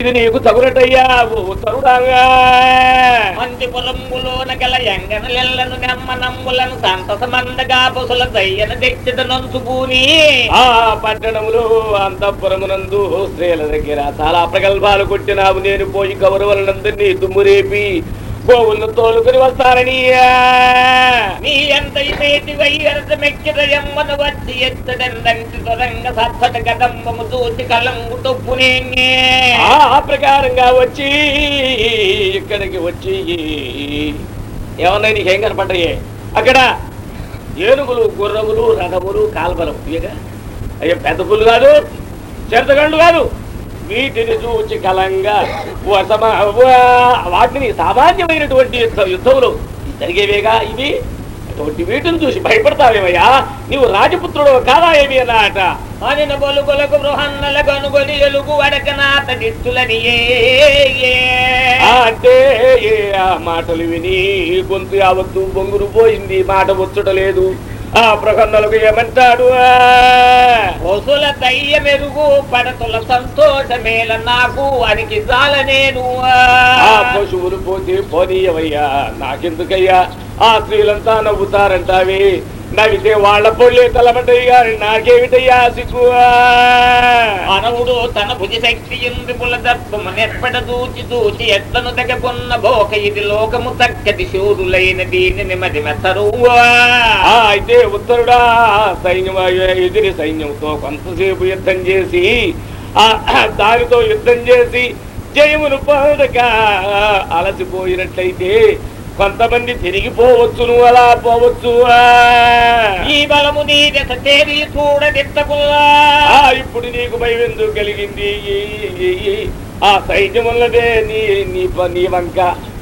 ఇది నీకు తగునటయ్యా ఉత్తరుడాగా మందిపురంబులోన గల ఎంగనలెల్లను నెమ్మనమ్ములను సంతసమందగా పశుల దయ్యన దెచ్చిత నంచుకూని ఆ పట్టణములో అంతఃపురమునందు స్త్రీల దగ్గర చాలా ప్రగల్భాలు కొట్టినావు. నేను పోయి కౌరవులందరినీ దుమ్మురేపి గోవులు తోలుకుని వస్తారని. నీ ఎంత వచ్చి ఎత్తడందంటి తొరంగ సత్తట గదంబము చూసి కలంగు తొప్పునే. ఆ ప్రకారంగా వచ్చి ఇక్కడికి వచ్చి ఏమన్నా నీకేం కనపడ్డాయి? అక్కడ ఏనుగులు గుర్రములు రథములు కాల్బలం ఇవేగా అయ్యో పెద్ద పుల్లు కాదు చెరతగండు కాదు. వీటిని చూచి కలంగా వాటిని సామాన్యమైనటువంటి యుద్ధ యుద్ధములు. జరిగేవేగా ఇవి? అటువంటి వీటిని చూసి భయపడతావేమయ్యా? నీవు రాజపుత్రుడు కాదా ఏమి అన్నట? అనిన బొలుగులకు ఎలుగు అంటే ఆ మాటలు విని గొంతు యావత్తు బొంగురు పోయింది. మాట వచ్చుట లేదు. ఆ ప్రసన్నలకు ఏమంటాడు ఆ? పశుల దయ్య మెరుగు పడతుల సంతోషమేల నాకు అనికి జాల నేను ఆ పశువులు పోతే పోనీయవయ్యా నాకెందుకయ్యా ఆ స్త్రీలంతా నవ్వుతారంటావి నవ్వితే వాళ్ళ పొళ్ళే తలమంటయ్యా నాకేమిటయ్యా సిగ్గు? అనవుడు తన భుజ శక్తి ఇంది పుల దర్పము నెప్పడ దూచి దూచి ఎత్తను దగ్గకున్న భోక ఇది లోకము చక్కటి శూరులైన దీని నిమది మెత్తరు అయితే ఉత్తరుడా సైన్యం ఎదిరి సైన్యంతో కొంతసేపు యుద్ధం చేసి ఆ దానితో యుద్ధం చేసి జయమును పొందక అలసిపోయినట్లయితే కొంతమంది తిరిగిపోవచ్చును అలా పోవచ్చు. ఈ బలము నీ దశ తేరి చూడదిత్తకుల్లా ఇప్పుడు నీకు భయం ఎందుకు కలిగింది? ఆ సైన్యమున్నదే నీ నీ నీ వంక.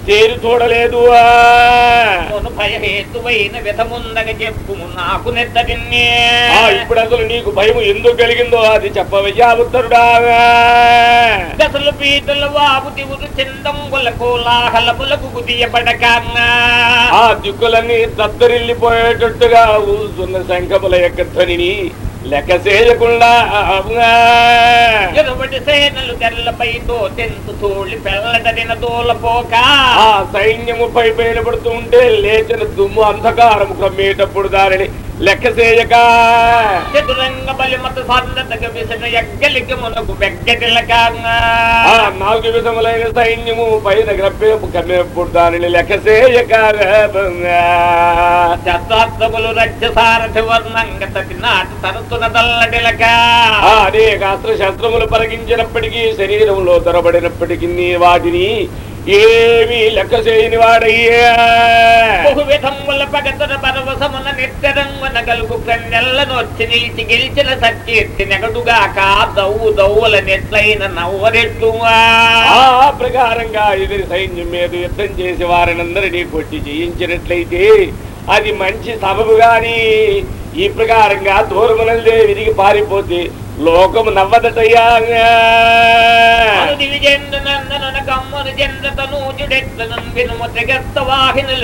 తేరు చూడలేదు ఆ. కొను భయహేతువైన విధముందగ చెప్పుము నాకు నెత్తటిన్నే ఇప్పుడు అసలు నీకు భయం ఎందుకు కలిగిందో అది చెప్పవయ్యా ఉత్తరుడా. దశలు పీటలు వాపు దివుడు చిందంబుల కోలాహలములకు కుదియబడక ఆ దిక్కులన్నీ దద్దరిల్లిపోయేటట్టుగా ఊస్తున్న శంఖముల యొక్క ధ్వనిని లెక్క చేయకుండా ఎరుబడి సేనలు తెల్లపైతో తెంతు తోళి పెల్లడదిన దూలపోక ఆ సైన్యము పై పైన పడుతూ ఉంటే లేచిన దుమ్ము అంధకారము కమ్మేటప్పుడు దానిని లెక్క చేయక. చతురంగ బలిమత విసిన నాలుగు విధములైన సైన్యము పైన గ్రప్పేపు కమ్మేప్పుడు దానిని లెక్క చేయక శస్త్రాస్త్రములు రజ్య సారథి వర్ణంగ నాటి అనేక అస్త్ర శస్త్రములు పరగించినప్పటికీ శరీరంలో దొరబడినప్పటికీ వాటిని ఏమీ లెక్క చేయని వాడయ్యా. బహు విధముల పగతన పరవశమున నిత్యరంగున గలుగు కన్నెల్లను వచ్చి నిలిచి గెలిచిన సత్కీర్తి నెగడుగా కా దవ్వు దవ్వుల నెట్లైన నవ్వరెట్లు ఆ ప్రకారంగా ఎదురు సైన్యం మీద యుద్ధం చేసి వారినందరినీ కొట్టి జయించినట్లయితే అది మంచి సబబు గాని ఈ ప్రకారంగా దూరమునందే విరిగి పారిపోతే లోకము నవ్వదటయ్యా.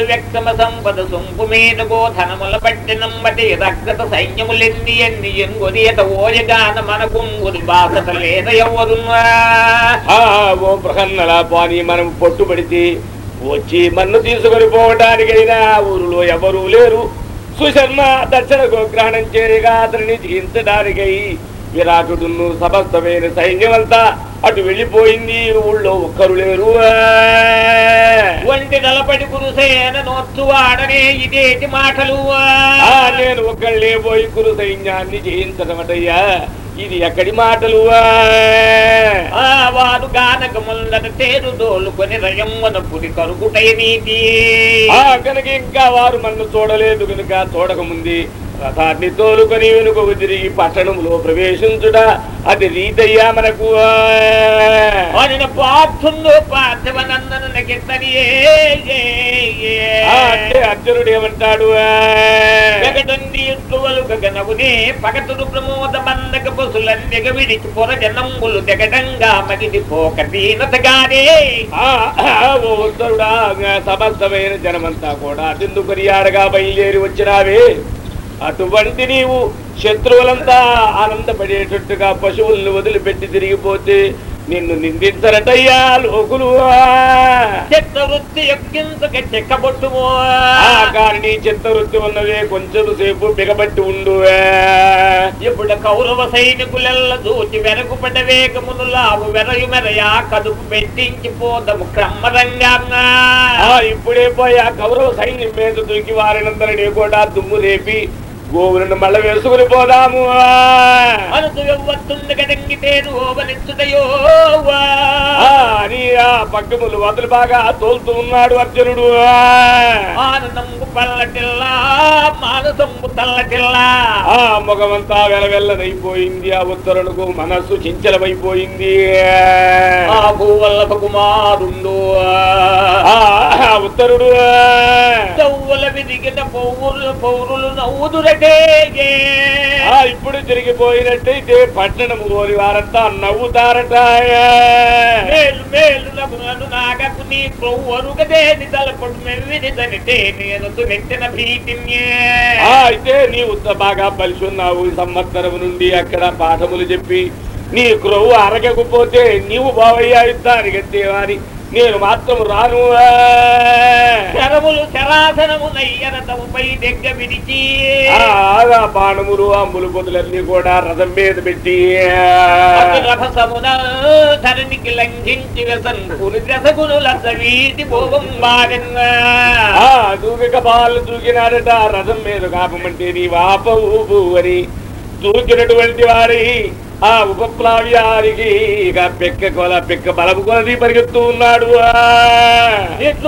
వ్యక్తమ సంపద సొంపు మీద గోధనముల పట్టి నంబటి రక్తత సైన్యములెన్ని ఎన్ని ఎంగొనియత ఓయగాన మనకుంగురి బాసత లేద ఓ పోని మనం పట్టుబడితే వచ్చి మన్ను తీసుకొని పోవటానికైనా ఊరిలో ఎవరూ లేరు. సుశర్మ దక్షిణ గోగ్రహణం చేయగా అతనిని జయించడానికై విరాటుడును సమస్తమైన సైన్యమంతా అటు వెళ్ళిపోయింది. ఊళ్ళో ఒక్కరు లేరు వంటి నలపడి కురుసేన నోత్తువాడనే ఇదేటి మాటలు? నేను ఒక్కళ్ళే పోయి కురు సైన్యాన్ని జయించడమటయ్యా ఇది ఎక్కడి మాటలు? ఆ వారు గానకముల్లన తేరు దోలుకొని రయమ్మన పురి కరుగుటై నీతి. కనుక ఇంకా వారు నన్ను చూడలేదు కనుక చూడకముంది. రథాన్ని తోలుకొని వెనుకకు తిరిగి పట్టణంలో ప్రవేశించుట అది రీతయ్యా మనకు. పార్థుందో అంటే అర్జునుడు ఏమంటాడు? పగతుడు ప్రమోద బందక పశులందెగ విడిచి పొర జనంబులు జగడంగా మగిడి పోక దీనతగానే. సమస్తమైన జనమంతా కూడా తిందుకొని ఆడగా బయలుదేరి వచ్చినావే. అటువంటి నీవు శత్రువులంతా ఆనందపడేటట్టుగా పశువులను వదిలిపెట్టి తిరిగిపోతే నిన్ను నిందించరటయ్యా లోకులు. చిత్తవృత్తి కాని నీ చిత్తవృత్తి ఉన్నవే కొంచెం సేపు బిగబట్టి ఉండు. ఇప్పుడు కౌరవ సైనికులెల్ల దూచి వెనకుపడ్డ వేగమును లావు వెరయు మెరయా కదుపు పెట్టించి పోదము క్రమరంగా ఇప్పుడే పోయి ఆ కౌరవ సైన్యం మీద దూకి వారినందరినీ కూడా దుమ్ము రేపి గోవులను మళ్ళ వేసుకుని పోదాము. అని ఆ. పక్కములు వదులు బాగా తోలుతూ ఉన్నాడు అర్జునుడు. ఆనందంగు పల్లటిల్లా మానసంగు తల్లటిల్లా. ఆ ముఖమంతా వెలవెల్లనైపోయింది ఆ ఉత్తరులకు మనస్సు చించలమైపోయింది. ఆ భూవల్లభ కుమారుండు. ఆ ఉత్తరుడు. చౌవల విదిగిన పౌరులు పౌరులు నవ్వుదురటేగే ఇప్పుడు తిరిగిపోయినట్టయితే పట్టణము కోరి వారంతా నవ్వుతారట. మేలు మేలు నగునను నాగకు నీ తలపడు భీతిన్యే ఆ, అయితే నీవు బాగా పలిసి ఉన్నావు ఈ సంవత్సరం నుండి అక్కడ పాఠములు చెప్పి. నీ క్రొవ్వు అరగకపోతే నీవు బావయ్యా యుద్ధానికి దేవాని నేను మాత్రం రాను. శరములు శరాసనము నయ్యరతముపై దగ్గ విడిచి. ఆ, ఆగా బాణములు అంబులు పొదులన్నీ కూడా రథం మీద పెట్టి. రభసమున ధరణికి లంఘించి వ్యసన్పులు దశగును లస వీటి భోగం ఆ దూకిక బాలు దూకినాడట రథం మీద కాపమంటే నీ వాపవు అని దూకినటువంటి వారి ఆ ఉపప్లావ్యానికి ఇక పెక్క కొల పెక్క బలము కొలది పరిగెత్తూ ఉన్నాడు.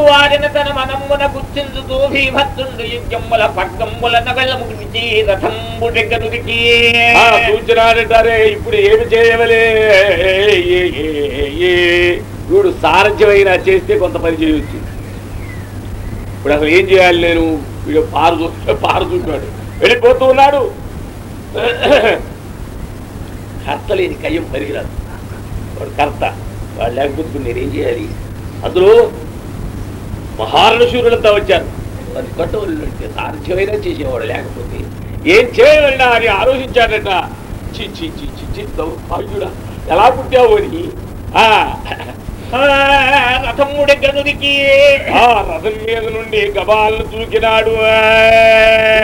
వాడిన తన మనమ్మున గుర్తించుతూ భీభత్తుండు యుద్ధముల పక్కమ్ముల నగలము విడిచి రథంబు దగ్గరుడికి ఆ చూచినాడటారే ఇప్పుడు ఏమి చేయవలే. వీడు సారథ్యమైనా చేస్తే కొంత పని చేయొచ్చు. ఇప్పుడు అసలు ఏం చేయాలి నేను? వీడు పారు చూ- పారు చూపాడు వెళ్ళిపోతూ ఉన్నాడు. కర్త లేని కయ్యం పరిగిరాదు వాడు కర్త వాడు లేకపోతే నేనేం చేయాలి అందులో మహారణశూరులంతా వచ్చారు అది కొట్టవల్లి సాధ్యమైనా చేసేవాడు లేకపోతే ఏం చేయాలన్నా అని ఆలోచించాడట చి చి చి చి చి ఎలా పుట్టావు అని ఆ రథము దగ్గరుడికి ఆ రథం మీద నుండి గబాలను దూకినాడు.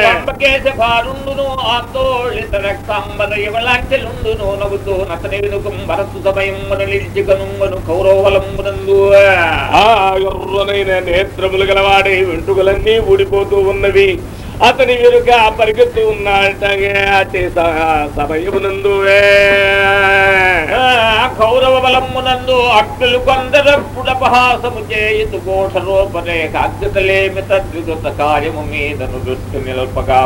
పంపకేశ భారుండును ఆందోళిత రక్తాంబర యువలాంచెలుండును నవ్వుతూ నతని వినుకం భరతు సమయం నిలిచి కనుంగను కౌరవలంబునందు ఆ ఎర్రనైన నేత్రములు గలవాడే వెంట్రుకలన్నీ ఊడిపోతూ ఉన్నవి. అతని వెనుక పరిగెత్తు ఉన్నాడట అటే సమయమునందు కౌరవ బలమునందు అక్కలు కొందరప్పుడపహాసము చేయుతు కోట రూపరేఖ అగ్రతలేమి తద్వికృత కార్యము మీదను దృష్టి నిలపగా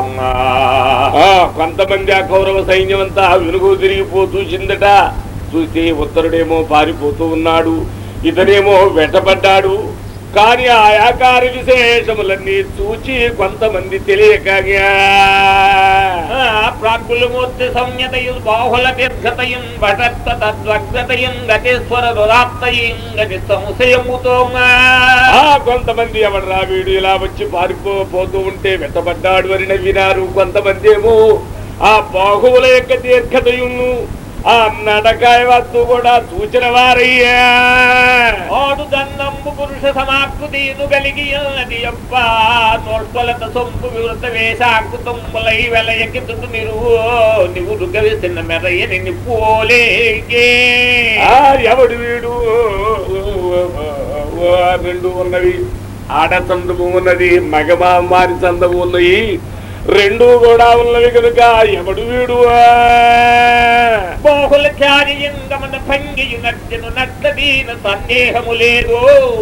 కొంతమంది ఆ కౌరవ సైన్యం అంతా వెనుగు తిరిగిపోతూ చిందట. చూస్తే ఉత్తరుడేమో పారిపోతూ ఉన్నాడు. ఇతనేమో వెంటబడ్డాడు కానీ ఆ ఆకార విశేషములన్నీ చూచి కొంతమంది తెలియక ప్రాకులు మూర్తి సంయతయు బాహుల దీర్ఘతయున్ భటత్వ తద్వగ్రతయున్ గతేశ్వర రుదాత్తయున్ గతి సంశయముతో కొంతమంది ఎవడరా వీడు ఇలా వచ్చి పారిపో పోతూ ఉంటే వెంటబడ్డాడు అని నవ్వినారు కొంతమంది ఏమో ఆ బాహువుల యొక్క దీర్ఘతయును ఆ నడకాయ వస్తూ కూడా సూచన వారయ్యాడు ఆడు పురుష సమాకృతిను కలిగి ఉన్నది అప్ప. నోట్కొలత సొంపు వివృత వేషాకృతములై వెలయకి తుడు నిరువు నివురు గవిసిన మెరయ్య నిప్పులేకే ఆ ఎవడు వీడు? రెండు ఉన్నవి. ఆడ చందము ఉన్నది మగమారి చందము ఉన్నాయి. రెండు కూడా ఉన్నవి కనుక ఎవడు వీడు బాహుల చారియంగమన భంగియు నర్జను నర్తదీన సందేహము లేదు.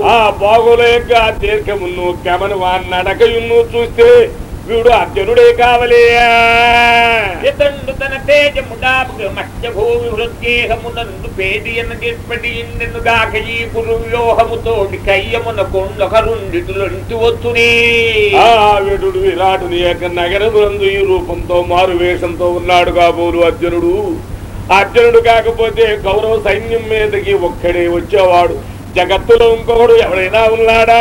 ఆ బాగుల యొక్క దీర్ఘమును గమను ఆ నడకయును చూస్తే వీడు అర్జునుడే కావలేయా ఇతండు తన తేజముడాపు గాక ఈ ఆ వీడు విరాటుని యొక్క నగరమునందు ఈ రూపంతో మారు వేషంతో ఉన్నాడు కాబోలు అర్జునుడు. అర్జునుడు కాకపోతే కౌరవ సైన్యం మీదకి ఒక్కడే వచ్చేవాడు. జగత్తులో ఇంకొకడు ఎవడైనా ఉన్నాడా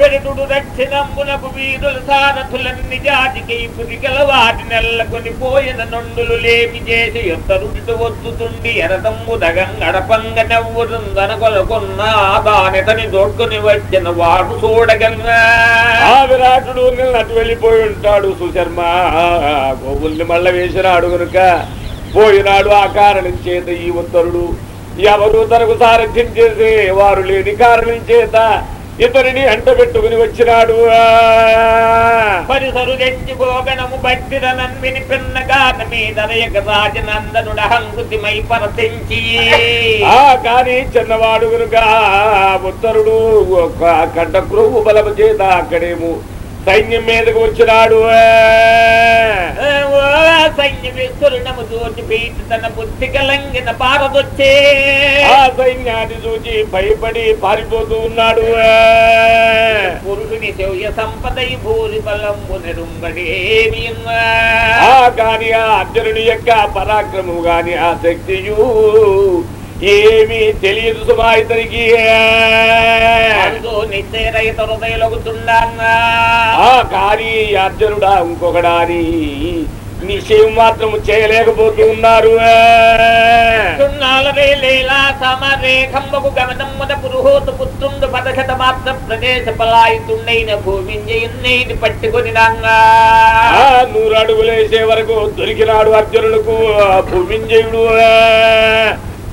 వెలుతుడు దక్షిణంబునకు వీరులు సారథులన్ని జాతికి పురికల వాటి నెల్లకొని పోయిన నుండులు లేమి చేసి ఎత్తరుడిటు వద్దుతుండి ఎరతమ్ము దగంగడపంగ నెవ్వురుందనకొలకున్న దానితని దొడ్డుని వచ్చిన వాడు చూడగన్నా ఆ విరాటుడు నిన్నట్టు వెళ్ళిపోయి ఉంటాడు సుశర్మ. గోవుల్ని మళ్ళ వేసినాడు గనుక పోయినాడు ఆ కారణం చేత ఈ ఉత్తరుడు. ఎవరు తనకు సారథ్యం చేసే వారు లేని కారణం చేత ఇతనిని అంట పెట్టుకుని వచ్చినాడు. పరిసరు గోగణము నన్మిని పిన్నగాన మీద రాజనందనుడ హంకుతిమై పరతించి. ఆ కానీ చిన్నవాడు గనుక ఉత్తరుడు కంట క్రొవ్వు బలము చేత అక్కడేమో సైన్యం మీదకు వచ్చినాడు ఓ సైన్యమేశ్వరునము దోచి పీటి తన బుద్ధి కలంగిన పారదొచ్చే. ఆ సైన్యాన్ని చూచి భయపడి పారిపోతూ ఉన్నాడు. పురుషుని శౌర్య సంపదై భూరి బలంబు నిరుంగడేమి ఆ కాని ఆ అర్జునుడి యొక్క పరాక్రమము గాని ఆ శక్తియు ఏమీ తెలియదు సుమా ఇతనికి ఆ కానీ అర్జునుడా ఇంకొకడా అని నిశ్చయం మాత్రం చేయలేకపోతూ ఉన్నారు. నూరు అడుగులేసే వరకు దొరికినాడు అర్జునులకు భూమింజయుడు.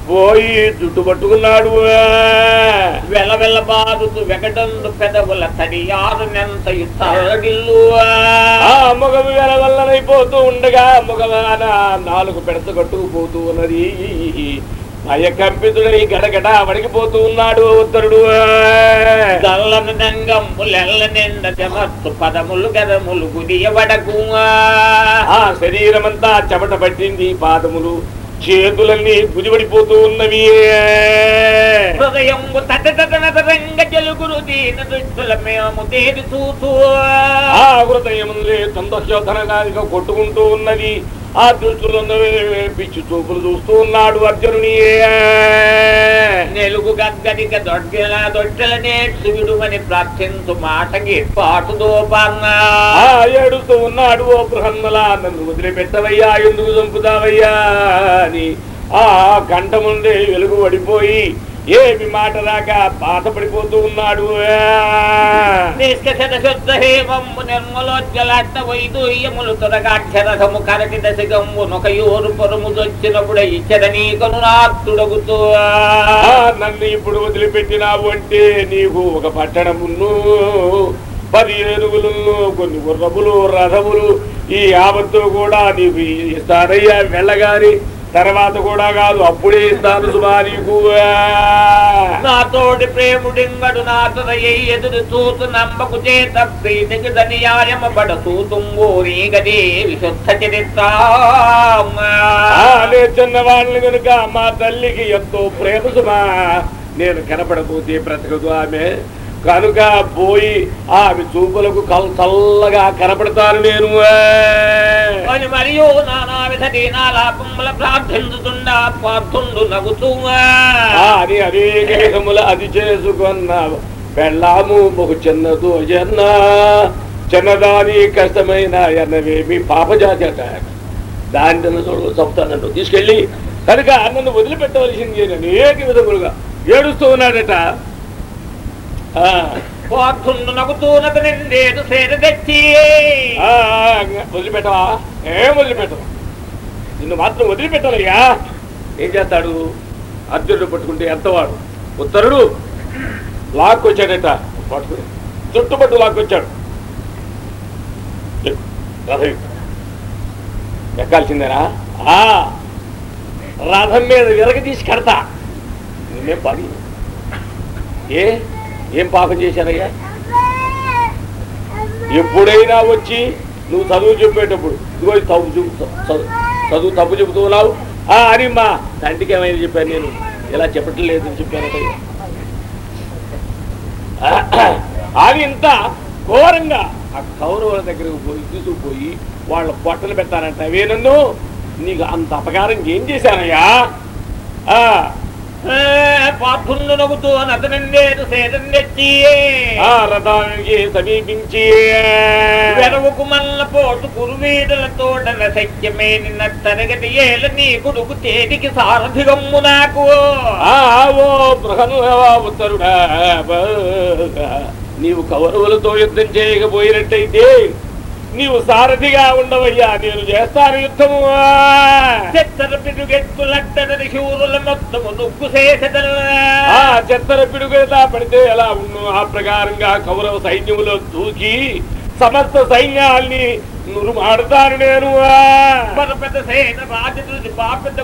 పోయి జుట్టు పట్టుకున్నాడు. వెల వెల బారుతు వెగడందు పెదవుల తడియారు నెంత యుద్ధగిల్లు ఆ మగము వెల వల్లనైపోతూ ఉండగా మగవాన నాలుగు పెడత కట్టుకుపోతూ ఉన్నది. భయకంపితుడై గడగడ వడికిపోతూ ఉన్నాడు ఉత్తరుడు. దల్లని దంగమ్ములెల్ల నిండ జమత్తు పదములు గదములు గుడియబడకు ఆ శరీరమంతా చెమట పట్టింది పాదములు. చేతులన్నీ గుదిపడిపోతూ ఉన్నవి ఆ తొందరశోధనగా కొట్టుకుంటూ ఉన్నది ఆ దృష్టిలో పిచ్చి చూపులు చూస్తూ ఉన్నాడు అర్జునుని నెలుగు గద్గదిక దొడ్డెల దొడ్డెల నేర్చు విడుమని ప్రార్థించు మాటకి పాటు ఏడుస్తూ ఉన్నాడు ఓ బృహన్మలా నన్ను వదిలిపెట్టవయ్యా ఎందుకు చంపుతావయ్యా అని ఆ గంట ముందే వెలుగు పడిపోయి ఏమి మాట రాక బాధపడిపోతూ ఉన్నాడు? నీకను నాత్తుడగుతూ ఆ, నన్ను ఇప్పుడు వదిలిపెట్టినావు అంటే నీకు ఒక పట్టణమును పది ఏనుగులు కొన్ని గుర్రములు రథములు ఈ ఆపత్తు కూడా నీకు ఇస్తానయ్యా వెళ్ళగాని. తర్వాత కూడా కాదు అప్పుడే ఇస్తాను సుమా నీకు. నా తోడి ప్రేముడింగడు నాతదయ్య ఎదురు చూతు నమ్మకు చేత ప్రీతికి ధనియాయమ విశుద్ధ చరిత్ర. ఆ, నేను చిన్నవాళ్ళని కనుక మా తల్లికి ఎంతో ప్రేమ సుమా. నేను కనపడపోతే బ్రతకదు ఆమె. కనుక పోయి ఆమె చూపులకు కల్ చల్లగా కనపడతాను నేను. అని మరియు అని అనేక విధముల అది చేసుకున్న పెళ్ళాము బహు చిన్నదో జన్న చిన్నదాని కష్టమైన ఎన్నవేమి పాపజాతి అట దాని చూడు చెప్తానంటూ తీసుకెళ్ళి కనుక నన్ను వదిలిపెట్టవలసింది అని అనేక విధములుగా ఏడుస్తూ ఉన్నాడట. పార్థుండు నగుతూ సేద తెచ్చి వదిలిపెట్టవా? ఏం వదిలిపెట్టవా. నిన్ను మాత్రం వదిలిపెట్టాలయ్యా ఏం చేస్తాడు? అర్జునుడు పట్టుకుంటే ఎంతవాడు? ఉత్తరుడు లాక్కొచ్చాడట. పట్టుకుని చుట్టుపట్టు లాక్కొచ్చాడు. ఎక్కాల్సిందేనా? రథం మీద విరగ తీసి కడతా. నిన్నేం పని ఏ? ఏం పాపం చేశానయ్యా? ఎప్పుడైనా వచ్చి నువ్వు చదువు చెప్పేటప్పుడు ఇదిగో తప్పు చెబుతూ చదువు తప్పు చెబుతున్నావు. ఆ అని మా తండ్రికి ఏమైనా చెప్పాను నేను. ఇలా చెప్పటం లేదని అని అది ఇంత ఘోరంగా ఆ కౌరవుల దగ్గరకు పోయి తీసుకుపోయి వాళ్ళ పొట్టలు పెట్టానంటే అవే నన్ను నీకు అంత అపకారం ఏం చేశానయ్యా? ఆ, పార్థుండు నవ్వుతూ అతనండేరు సేదం తెచ్చి ఆ రథానికి సమీపించి వెరవుకు మల్ల పోటు కురువీడులతోడన సత్యమే నిన్న తరగతి ఏల నీ కొడుకు తేటికి సారథిగమ్ము నాకు. ఆ ఓ బృహన్వా ఉత్తరుడా నీవు కౌరవులతో యుద్ధం చేయకపోయినట్టయితే నీవు సారథిగా ఉండవయ్యా నేను చేస్తాను యుద్ధము. చెత్తర శూరుల మొత్తము చేసెదల ఆ చెత్తర పిడుగుతా పడితే ఎలా ఉన్ను ఆ ప్రకారంగా కౌరవ సైన్యములో దూకి సమస్త సైన్యాల్ని నురుమాడతాను నేను. పెద్ద సేన బాపెద్ద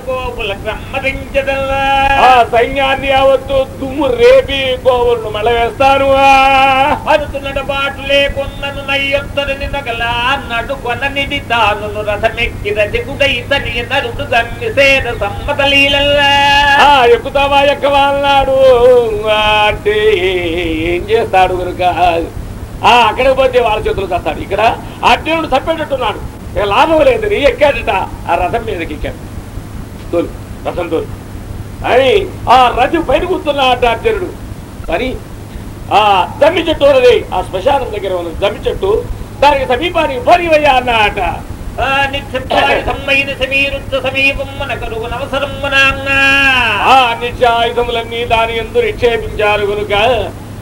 ఆ సైన్యాన్ని యావత్తు దుమ్ము రేపి గోవులను మళ్ళవేస్తాను. అరుతున్నడ బాటు లేకున్నను నయ్యొత్తరని నగల నడుకొన నిడి తాను రథమెక్కి రజగుడై తని నరుడు గమ్మి సేద సమ్మత లీలల్లా ఆ ఎక్కుతావా ఎక్కవా అన్నాడు. ఆ, అంటే ఏం చేస్తాడు ఆ అక్కడికి పోతే వాళ్ళ చేతులు చేస్తాడు ఇక్కడ అర్జునుడు తప్పేటట్టున్నాడు ఇక లాభం లేదని ఎక్కాడట. ఆ రథం మీదకి ఎక్కాడు. తోలు రథం తోలు. అని ఆ రథం పైన కూర్చున్నాడు అర్జునుడు. అని ఆ దమ్మి చెట్టు ఉన్నది ఆ శ్మశానం దగ్గర ఉన్నది దమ్మి చెట్టు దానికి సమీపానికి పోనివయ్యా అన్నమాట నిత్యమైన సమీరుద్ధ సమీపం మన కరువు అవసరం ఆ నిత్య ఆయుధములన్నీ దాని ఎందు నిక్షేపించారు కనుక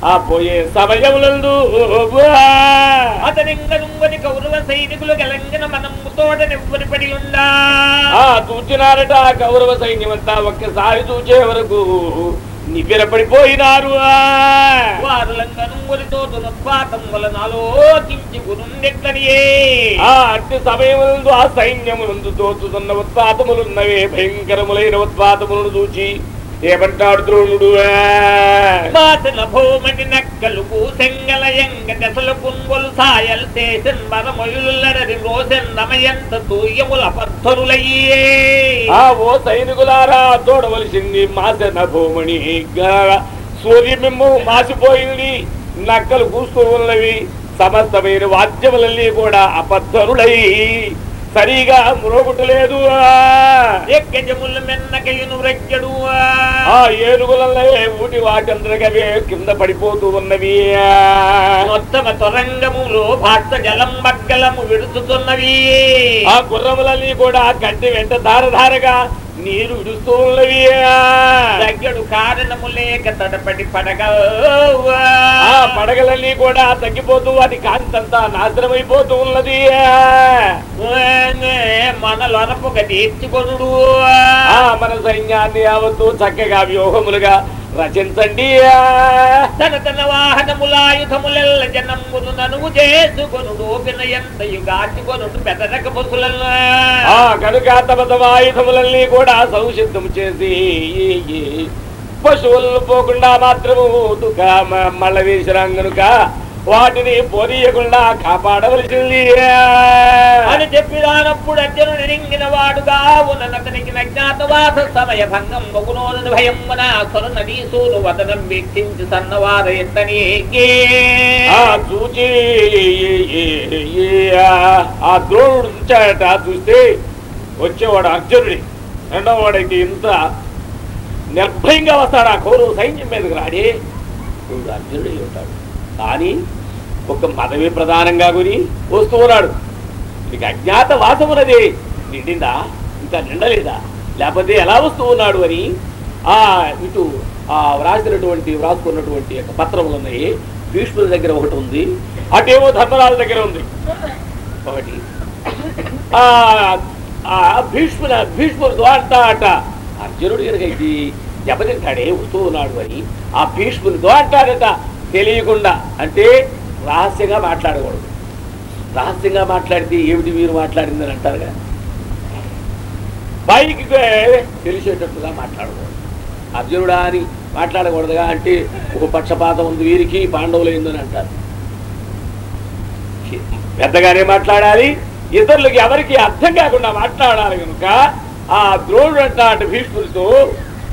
ఆ పోయే సమయములందు అతనింగనుంగని కౌరవ సైనికులు గలంగన మనము తోడనెవ్వరి పడి ఉండా ఆ చూచినారట ఆ కౌరవ సైన్యమంతా ఒక్కసారి చూచే వరకు నివ్వెరపడిపోయినారు. ఆ. వారులంగనుంగనితో దురత్పాతం వలన ఆలోచించి గురుండెట్లనియే ఆ అట్టి సమయములందు ఆ సైన్యములందు తోచుతున్న ఉత్పాతములున్నవే భయంకరములైన ఉత్పాతములను చూచి ఏమంటాడు ద్రోణుడు. మాతన భూమని నక్కలు కూసెంగల ఎంగ దశలు పున్గొలు సాయల్ చేసన్ మరమొయులడరి రోసెన్ నమయంత తూయముల పద్ధరులయ్యే. ఆ ఓ సైనికులారా చూడవలసింది మాసన భూమణి గా- సూర్యబింబం మాసిపోయింది నక్కలు కూస్తూ ఉన్నవి. సమస్తమైన వాద్యములన్నీ కూడా అపద్ధరులై సరిగా మురోగుటలేదు ఆ ఏనుగులలో ఊటి వాటందరికవే కింద పడిపోతూ ఉన్నవి. మొత్తమ తొరంగములో భాస్త జలం బగ్గలము విడుచుతున్నవి. ఆ గుర్రములన్నీ కూడా గడ్డి వెంట ధారధారగా నీరు దగ్గడు కారణము లేక తడపడి పడగ ఆ పడగలన్నీ కూడా తగ్గిపోతూ వాటి కాంతంతా నాశనమైపోతూ ఉన్నది మనలొనపుగా తీర్చుకొనుడు ఆ మన సైన్యాన్ని యావత్తు చక్కగా వ్యూహములుగా రచించండి తన తన వాహనములాయుధములెల్ల జనమును ననుగు చేసుకొనుడు వినయంతయు గాచుకొనుడు పెదరక బొసులల్లా ఆ కనుక తమ తమ ఆయుధములన్నీ కూడా సంసిద్ధం చేసి పశువులను పోకుండా మాత్రము దుఃఖ మళ్ళ వేసిరాం గనుక వాటిని పోనీయకుండా కాపాడవలసింది. అని చెప్పిరానప్పుడు అర్జునుడు నిరింగిన వాడుగా ఉన్నతనికి నజ్ఞాతవాస సమయ భంగం బగునోను భయమున సొర నదీసూను వదనం వీక్షించి సన్నవార ఎంతని ఆ చూచి ఆ ద్రోణుడు చూచాడట చూస్తే వచ్చేవాడు అర్జునుడి. రెండవ వాడైతే ఇంత నిర్భయంగా వస్తాడు ఆ కౌరవ సైన్యం మీదకి రాడి. ఇప్పుడు అర్జునుడే ఉంటాడు. కానీ ఒక పదవి ప్రధానంగా కొని వస్తూ ఉన్నాడు. నీకు అజ్ఞాత వాసమున్నది నిండిందా? ఇంకా నిండలేదా? లేకపోతే ఎలా వస్తూ ఉన్నాడు అని ఆ ఇటు ఆ వ్రాసినటువంటి వ్రాసుకున్నటువంటి యొక్క పత్రములు ఉన్నాయి. భీష్ముడి దగ్గర ఒకటి ఉంది. అటేమో ధర్మరాజు దగ్గర ఉంది. ఒకటి. ఆ ఆ భీష్ముల భీష్ముడు అంట అట. అర్జునుడు కనుక ఇది దెబ్బతింటాడే వస్తూ ఉన్నాడు అని ఆ భీష్ముని అంటాడట తెలియకుండా అంటే రహస్యంగా మాట్లాడకూడదు. రహస్యంగా మాట్లాడితే ఏమిటి మీరు మాట్లాడిందని అంటారుగా? పైకి తెలిసేటట్టుగా మాట్లాడకూడదు. అర్జునుడా అని మాట్లాడకూడదుగా అంటే ఒక పక్షపాతం ఉంది వీరికి పాండవులు ఏందని అంటారు. పెద్దగానే మాట్లాడాలి ఇతరులకి ఎవరికి అర్థం కాకుండా మాట్లాడాలి కనుక ఆ ద్రోణుడు అంటే భీష్ముడితో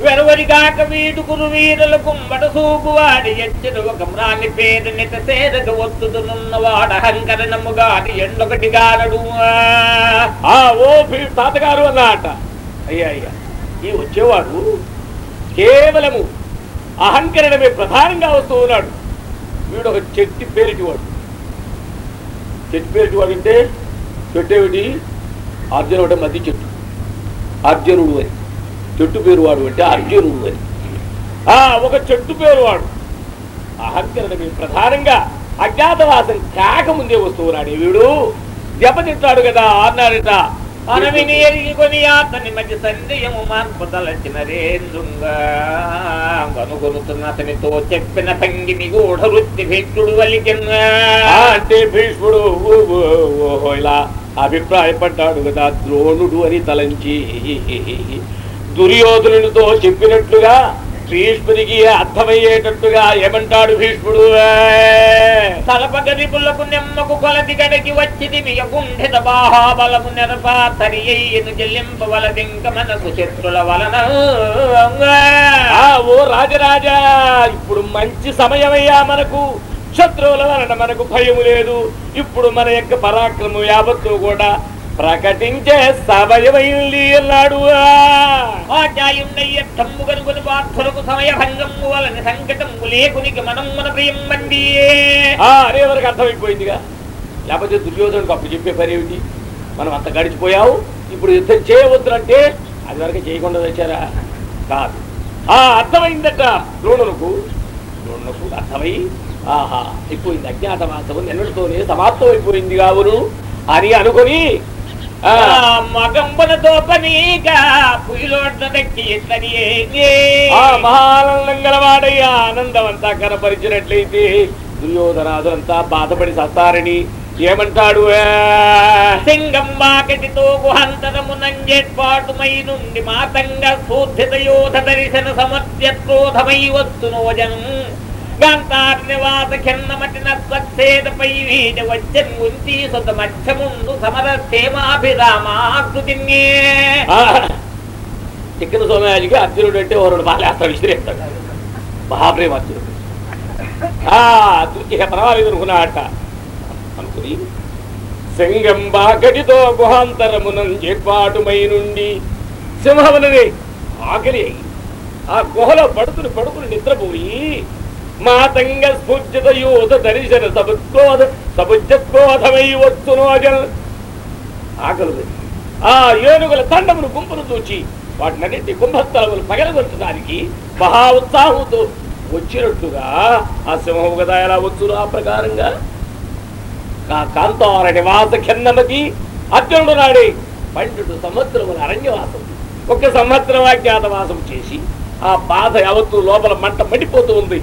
వెరవరిగాక వీడుకురు వీరుల కుంబట సూపువాడి ఎచ్చడు ఒక మ్రాని పేరు నిత సేరగ ఒత్తుతున్నవాడ అహంకరణముగాని ఎండొకటి గానడు ఆ ఓ తాతగారు అన్నమాట అయ్యా అయ్యా ఈ వచ్చేవాడు కేవలము అహంకరణమే ప్రధానంగా వస్తూ ఉన్నాడు. వీడు ఒక చెట్టు పేరిటివాడు. చెట్టు పేరిటివాడు అంటే చెట్టు ఏమిటి అర్జునుడు మధ్య చెట్టు. అర్జునుడు అని. చెట్టు పేరువాడు అంటే అర్జునుడు అని. ఆ ఒక చెట్టు పేరువాడు. అహంకరణమే ప్రధానంగా అజ్ఞాతవాసం కాకముందే వస్తూ ఉన్నాడు వీడు. దెబ్బతింటాడు కదా అన్నాడట అనవిని ఎరిగికొని అతని మధ్య సందేయము మార్పు తలచిన రేందుంగా. కనుగొనుతున్న అతనితో చెప్పిన భంగిని గూఢ వృత్తి భీష్ముడు వలికిన్నా. ఆ అంటే భీష్ముడు ఓ, ఇలా అభిప్రాయపడ్డాడు కదా ద్రోణుడు అని తలంచి. దుర్యోధనుడితో చెప్పినట్లుగా భీష్ముడికి అర్థమయ్యేటట్టుగా ఏమంటాడు భీష్ముడు? తలపగదిపులకు నెమ్మకు కొలది గడకి వచ్చిది మియ గుండెత బాహాబలము నెరపా తరి అయ్యను చెల్లింపవలదింక మనకు శత్రుల వలన. ఓ రాజరాజా ఇప్పుడు మంచి సమయమయ్యా మనకు. శత్రువుల వలన మనకు భయము లేదు. ఇప్పుడు మన యొక్క పరాక్రమం యావత్తు కూడా ప్రకటించే సమయమైంది అన్నాడు కనుగొని పార్థులకు సమయ భంగము వలన సంకటము లేకునికి మనం మన ప్రియం అరే వరకు అర్థమైపోయిందిగా? లేకపోతే దుర్యోధనుడికి అప్పుడు చెప్పే పని ఏమిటి? మనం అంత గడిచిపోయావు ఇప్పుడు యుద్ధం చేయవద్దునంటే అది వరకు చేయకుండా వచ్చారా? కాదు. ఆ అర్థమైందట ద్రోణులకు. ద్రోణులకు అర్థమై ఆహా అయిపోయింది అజ్ఞాతవాసము నిన్నటితోనే సమాప్తం అయిపోయింది కావును అని అనుకొని ఆ, మగంబనతో పనిగా పుయిలోడ్ల దక్కి ఆ మహానందం గలవాడయ్యా ఆనందమంతా కనపరిచినట్లయితే దుర్యోధనాదులంతా బాధపడి సస్తారని ఏమంటాడు? సింగం వాకటితో గుహంతరమునంజేట్పాటుమై నుండి మాతంగ స్ఫూర్తిత యోధ దర్శన సమత్యత్రోధమై వస్తునో జనం ఖిన్నమటిన స్వచ్ఛేదపై వీడ వచ్చన్ ఉంచి సత మధ్యముందు సమర క్షేమాభిరామాకృతిన్యే చిక్కన సోమయాజికి అర్జునుడు అంటే ఓ రెండు బాగా బాలేస్తాడు విసిరేస్తాడు. మహాప్రేమ అర్జునుడు అర్జునికి దుర్జయ పర్వాలేదు అనుకున్నాడట అనుకుని సింగం బాకటితో గుహాంతరమునం చేపాటుమై నుండి సింహమునది ఆకలి ఆ గుహలో పడుతుని పడుకుని నిద్రపోయి మాతంగ స్ఫూర్జిత యూత దర్శన సబుక్రోధ సబుజ్జక్రోధమై వచ్చును అజల్. ఆకలి ఆ ఏనుగుల తండమును గుంపును చూచి వాటినన్నింటి కుంభస్థలములు పగలగొట్టడానికి మహా ఉత్సాహంతో వచ్చినట్టుగా ఆ సింహము కదా ఎలా వచ్చును ఆ ప్రకారంగా? ఆ కాంతార నివాస ఖన్నమతి అర్జునుడు నాడే పన్నెండు సంవత్సరముల అరణ్యవాసం ఒక సంవత్సరం అజ్ఞాతవాసం చేసి ఆ బాధ యావత్తు లోపల మంట పడిపోతూ ఉంది.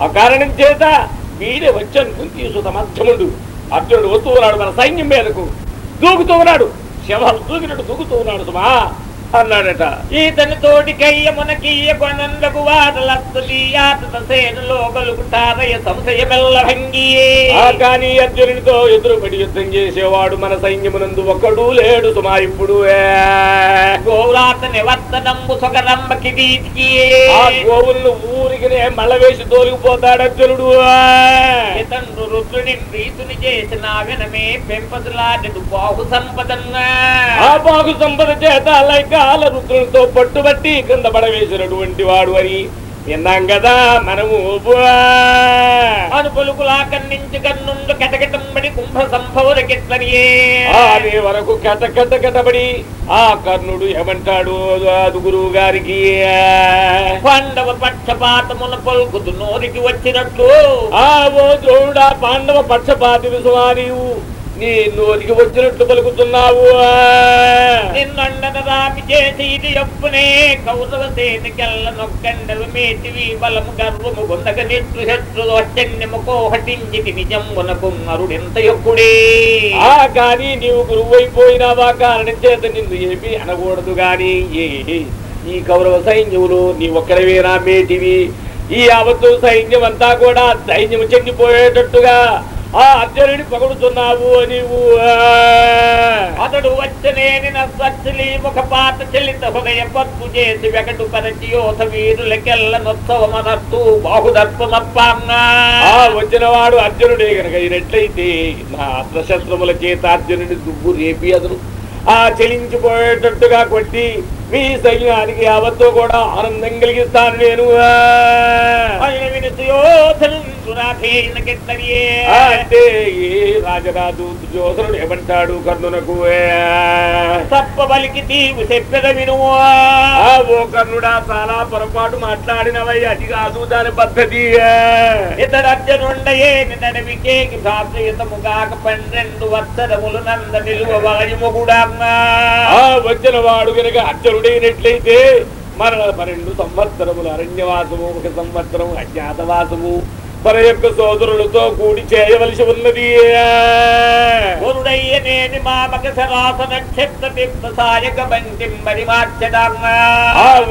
ఆ కారణం చేత వీడే వచ్చాను. కుంతి మధ్యముండు అర్జునుడు. వస్తూ ఉన్నాడు మన సైన్యం మీదకు. దూకుతూ ఉన్నాడు. శవాలు దూకినట్టు దూకుతూ ఉన్నాడు సుమా. అన్నాడట. ఈతని తోటి కయ్య మునకీయ కొనందకు కానీ అర్జునుడితో ఎదురుపడి యుద్ధం చేసేవాడు మన సైన్యమునందు ఒక్కడు లేడు సుమా ఇప్పుడు గోవులను ఊరికినే మళ్ళ వేసి తోలిగిపోతాడు అర్జునుడు. ఇతండు రుద్రుని ప్రీతుని చేసిన వినమే పెంపదులాడెడు బాహు సంపదన్నా ఆ బాగు సంపద చేత లైకాల రుద్రులతో పట్టుబట్టి కింద పడవేసినటువంటి వాడు అని విన్నాం కదా మనము. అను పలుకులా కన్నించి కన్నుండు కటకటంబడి కుంభ సంభవరకెట్లనియే అదే వరకు కట కట కటబడి ఆ కర్ణుడు ఏమంటాడు? అది గురువు గారికి పాండవ పక్షపాతమున పలుకుతు నోరికి వచ్చినట్లు. ఆ ఓ ద్రోణుడా పాండవ పక్షపాతి నీవు. నీ నోరికి వచ్చినట్టు పలుకుతున్నావు. నిన్నండన రామి చేసి ఇది ఎప్పునే కౌరవ సేనకెల్ల నొక్కండలు మేటివి బలము గర్వము గుందగ నిట్లు శత్రు వచ్చన్యము కోహటించి నిజమునకు నరుడెంత యొక్కుడే? ఆ కానీ నీవు గురువు అయిపోయినావా కారణం చేత నిన్ను ఏమీ అనకూడదు గాని. ఏ- ఈ కౌరవ సైన్యములు నీ ఒక్కడవేనా మేటివి? ఈ యావత్తు సైన్యం అంతా కూడా సైన్యం చెందిపోయేటట్టుగా ఆ అర్జునుడి పొగుడుతున్నావు నీవు అతడు వచ్చనేని నచ్చలి ముఖ పాత చెల్లిత హృదయ పత్తు చేసి వెకటు పరచి యోధ వీరులకెల్ల నొత్సవమనత్తు బాహుదత్వమప్పన్నా. ఆ వచ్చిన వాడు అర్జునుడే గనక అయినట్లయితే నా అస్త్రశస్త్రముల చేత అర్జునుడి దుబ్బు రేపి అతను ఆ చెలించిపోయేటట్టుగా కొట్టి మీ సైన్యానికి యావత్తు కూడా ఆనందం కలిగిస్తాను నేను. విని అంటే ఈ రాజరాజు దుర్యోధనుడు ఏమంటాడు కర్ణునకు? తప్ప బలికి తీవు చెప్పెద వినుము ఆ. ఓ కర్ణుడా చాలా పొరపాటు మాట్లాడినవై అది కాదు దాని పద్ధతి. ఇతడర్జనుండయే నడవికేకి భ్రాతృయుతముగాక పన్నెండు వత్సరములు నంద నిలువ వలయముగుడమ్మా ఆ వచ్చిన వాడు గనక అర్జునుడైనట్లయితే మన పన్నెండు సంవత్సరములు అరణ్యవాసము ఒక సంవత్సరం అజ్ఞాతవాసము. మన యొక్క సోదరులతో కూడి చేయవలసి ఉన్నది.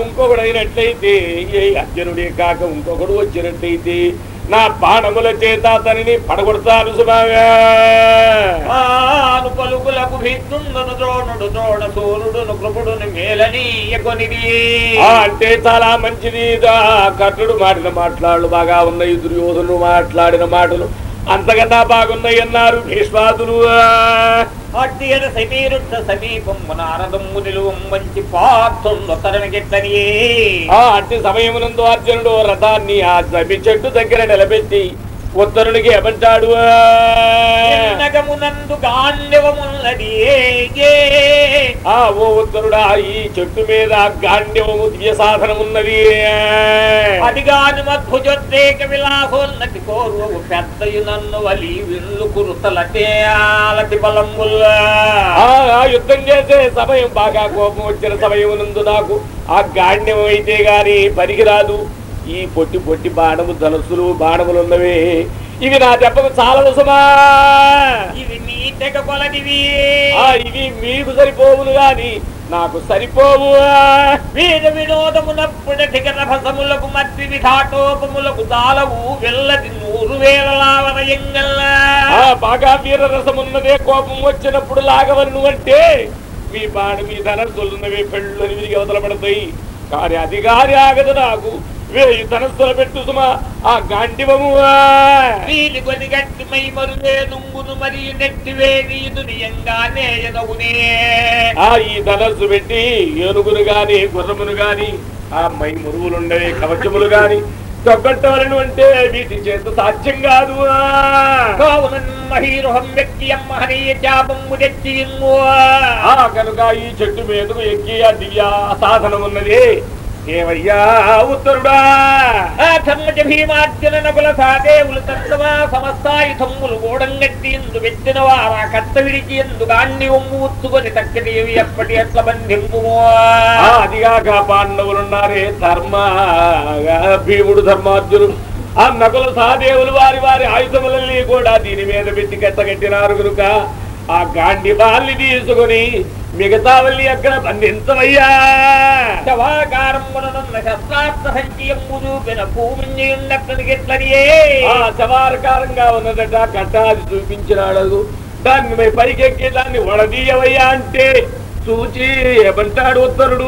ఇంకొకడైనట్లయితే ఏ అర్జునుడే కాక ఇంకొకడు వచ్చినట్లయితే నా బాణముల చేత అతనిని పడగొడతాను పలుకులకు ద్రోణుడు ద్రోణ సూర్యుడును కృపుడును అంటే చాలా మంచిది. కర్ణుడు మాటిన మాట్లాడు బాగా ఉన్నాయి దుర్యోధనుడు మాట్లాడిన మాటలు. అంతకన్నా బాగున్నాయి అన్నారు భీష్మాదులు. అట్టియన సమీపం నారదమ్ము నిలువం మంచి ఆ అట్టి సమయమునందు అర్జునుడు రథాన్ని ఆ జమి చెట్టు దగ్గర నిలబెట్టి ఉత్తరునికి ఏమంటాడు ఆ ఓ ఉత్తరుడా ఈ చెట్టు మీద గాండ్యవము దివ్య సాధనం ఉన్నది అదిగాను మధ్భుజోద్రేక విలాసోన్నతి కోరువు పెద్దయు నన్ను వలి విల్లు యుద్ధం చేసే సమయం బాగా కోపం వచ్చిన సమయమునందు నాకు ఆ గాండ్యం అయితే గాని పనికిరాదు ఈ పొట్టి పొట్టి బాణము ధనుసులు బాణములు ఉన్నవి. ఇవి నా దెబ్బకు చాలా సుమా. ఇవి మీ తెగ ఇవి మీకు సరిపోవును గాని నాకు సరిపోవు. వీర వినోదమునప్పుడటిక రభసములకు మత్తి విఘాటోపములకు దాలవు వెళ్ళది నూరు వేల లావనయంగల్ల ఆ బాగా వీర రసమున్నదే కోపం వచ్చినప్పుడు లాగవలను అంటే మీ బాణ మీ ధనస్సులున్నవి పెళ్ళని విరిగి అవతల పడతాయి కానీ అది గారి ఆగదు నాకు. వేయి ధనస్సుల పెట్టు సుమా ఆ గాండివము వీలి కొని గట్టి మై మరువే నుంగును మరియు నెట్టివే నీదు నియంగానే ఆ ఈ ధనస్సు పెట్టి ఏనుగును గాని గుర్రమును గాని ఆ మై మురువులుండవి కవచములు గాని తొగ్గట్టవలను అంటే వీటి చేత సాధ్యం కాదు ఆ. కనుక ఈ చెట్టు మీదకు ఎక్కి ఆ దివ్య సాధనం ఉన్నది ఏమయ్యా ఉత్తరుడా! ధర్మజ భీమార్జున నకుల సాదేవులు తత్వమా సమస్తాయుధములు గోడంగట్టి ఎందు వెచ్చిన వారా కత్త విడిచి ఎందు గాన్ని ఒమ్ము ఉత్తుకొని తక్కటి ఎప్పటి ఎట్ల బంధింపు అదిగాక పాండవులున్నారే ధర్మ భీముడు ధర్మార్జునుడు. ఆ నకుల సహదేవులు వారి వారి ఆయుధములని కూడా దీని మీద పెట్టి కట్టగట్టినారు కనుక ఆ గాండి వాళ్ళని తీసుకుని మిగతావల్ని అక్కడ బంధించవయ్యా శవాకారముననున్న శస్త్రాస్త్ర సంచయము చూపిన భూమింజయుండక్కడికి ఎట్లనియే? ఆ ఉన్నదట కట్టాది చూపించినాడు దాన్ని పైకెక్కి దాన్ని వడదీయవయ్యా అంటే చూచి ఏమంటాడు ఉత్తరుడు?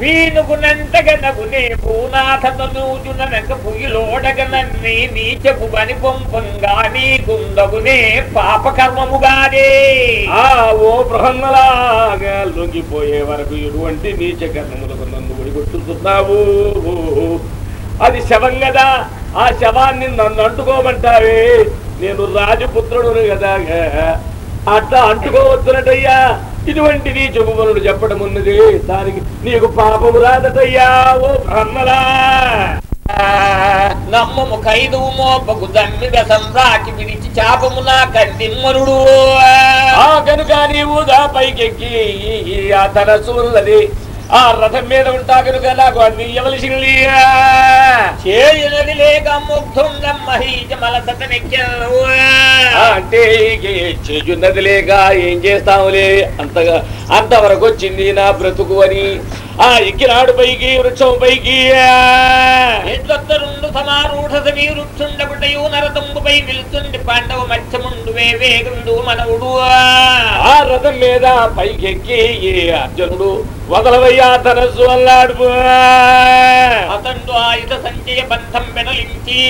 వీనుగునంతగనగునే భూనాథనుజుననక పుయిలోడగనన్ని నీచపు బని పొంపంగా నీకుందగునే పాపకర్మముగానే ఆ ఓ బృహన్నలాగా లొంగిపోయే వరకు ఇటువంటి నీచ కర్మములకు నన్ను గుడిగొట్టుతున్నావు అది శవం కదా ఆ శవాన్ని నన్ను అంటుకోమంటావే. నేను రాజపుత్రుడు కదా అట్లా అంటుకోవచ్చునటయ్యా ఇటువంటి నీ చెబుమనుడు చెప్పడం ఉన్నది. దానికి నీకు పాపము రాదటయ్యా ఓ బ్రహ్మలా. నమ్మము ఖైదు మోపకు దమ్మిగ సంరాకి విడిచి చాపమున కందిమ్మరుడు ఆ కనుక నీవు దా పైకెక్కి ఆ తనస్సు ఉన్నది ఆ రథం మీద ఉంటా కనుక నాకు చేయునది లేక అంటే చేయున్నది లేక ఏం చేస్తాములే అంతగా అంతవరకు వచ్చింది నా బ్రతుకు అని. ఆ ఎక్కినాడు పైకి వృక్షం పైకి. ఎట్లొత్తరుండు సమారూఢ సమీరుక్షుండబుటయు నరతంబుపై నిలుచుండి పాండవ మత్స్యముండు వేవేగముడు మనవుడు. ఆ! రథం మీద పైకెక్కి ఈ అర్జునుడు వదలవయ్యా ధనస్సు అన్నాడు. అతడు ఆయుధ సంచయ బంధం వెనలించి.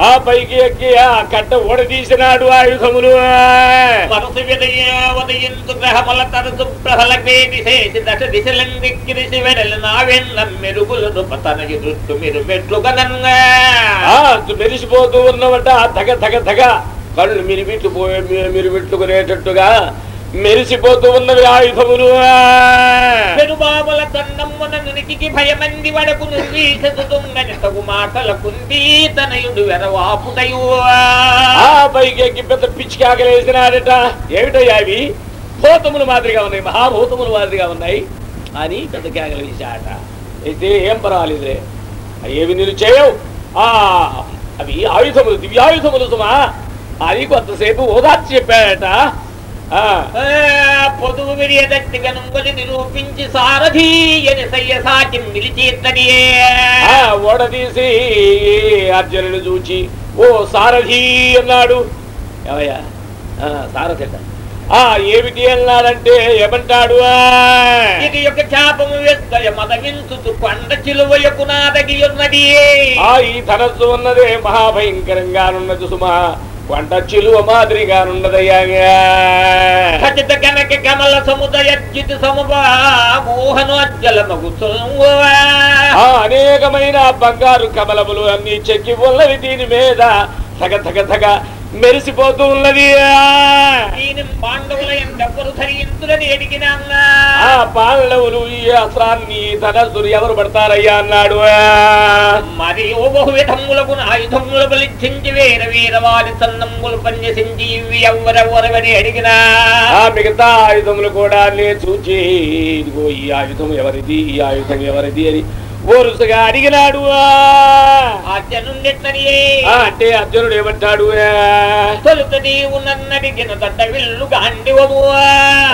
ఆ పైకి ఎక్కి ఆ కట్ట ఓడదీసినాడు ఆయుధములు. మనసు విదయ ఉదయించు గ్రహముల తరచు మెరిసిపోతూ ఉన్నవట ధగ ధగ ధగ. కళ్ళు మిరిమిట్లు పోయే మిరిమిట్లుకునేటట్టుగా మెరిసిపోతూ ఉన్నవి ఆయుధములు. పెరుబాబుల తన్నమ్మున నునికి భయమంది వడకు నిర్వీసతుంగని తగు మాటల కుంది తనయుడు వెరవాపుటయు. ఆ పైకి ఎక్కి పెద్ద పిచ్చికాకలేసినాడట ఏమిటయ్యా అవి భూతములు మాదిరిగా ఉన్నాయి మహాభూతములు మాదిరిగా ఉన్నాయి అని పెద్ద కేకలు వేసాట అయితే ఏం పర్వాలేదులే. అవి ఏవి నేను చేయవు. ఆ అవి ఆయుధములు దివ్యాయుధములు సుమా. అది కొంతసేపు ఓదార్చి చెప్పాడట ఆ. పొదువు విరియదట్టి నిరూపించి సారథి అని సయ్య సాటి నిలిచేద్దనియే ఆ ఓడదీసి అర్జునుడు చూచి ఓ సారథి అన్నాడు. ఆ, సారథి అంట. ఆ ఏమిటి అన్నాడంటే ఏమంటాడు? ఇది యొక్క చాపము వేస్తయ మదవించుతు కొండ చిలువయకు నాదగి ఉన్నది ఆ ఈ ధనస్సు ఉన్నదే మహాభయంకరంగానున్నది సుమా. వంట చిలువ మాదిరిగానున్నదయ్యా. ఖచ్చిత కనక కమల మగుతు ఆ అనేకమైన బంగారు కమలములు అన్ని చెక్కి ఉన్నవి దీని మీద. ధగ ధగ ధగ మెరిసిపోతూ ఉన్నది. ఆ. పాండవులు ఈ అస్త్రాన్ని ధనస్సును ఎవరు పడతారయ్యా అన్నాడు. మరియు బహువిధములకు ఆయుధములు బలిచ్చించి వేర వేర వారి సన్నమ్ములు పన్యసించి ఇవి ఎవ్వరెవ్వరవని అడిగినా. ఆ మిగతా ఆయుధములు కూడా నే చూచి ఇదిగో ఈ ఆయుధం ఎవరిది? ఈ ఆయుధం ఎవరిది? అని వరుసగా అడిగినాడు అంటే అర్జునుడు ఏమంటాడు ఆ? తొలుత నీవు నన్నడిగిన దడ్డ విల్లు గాండివము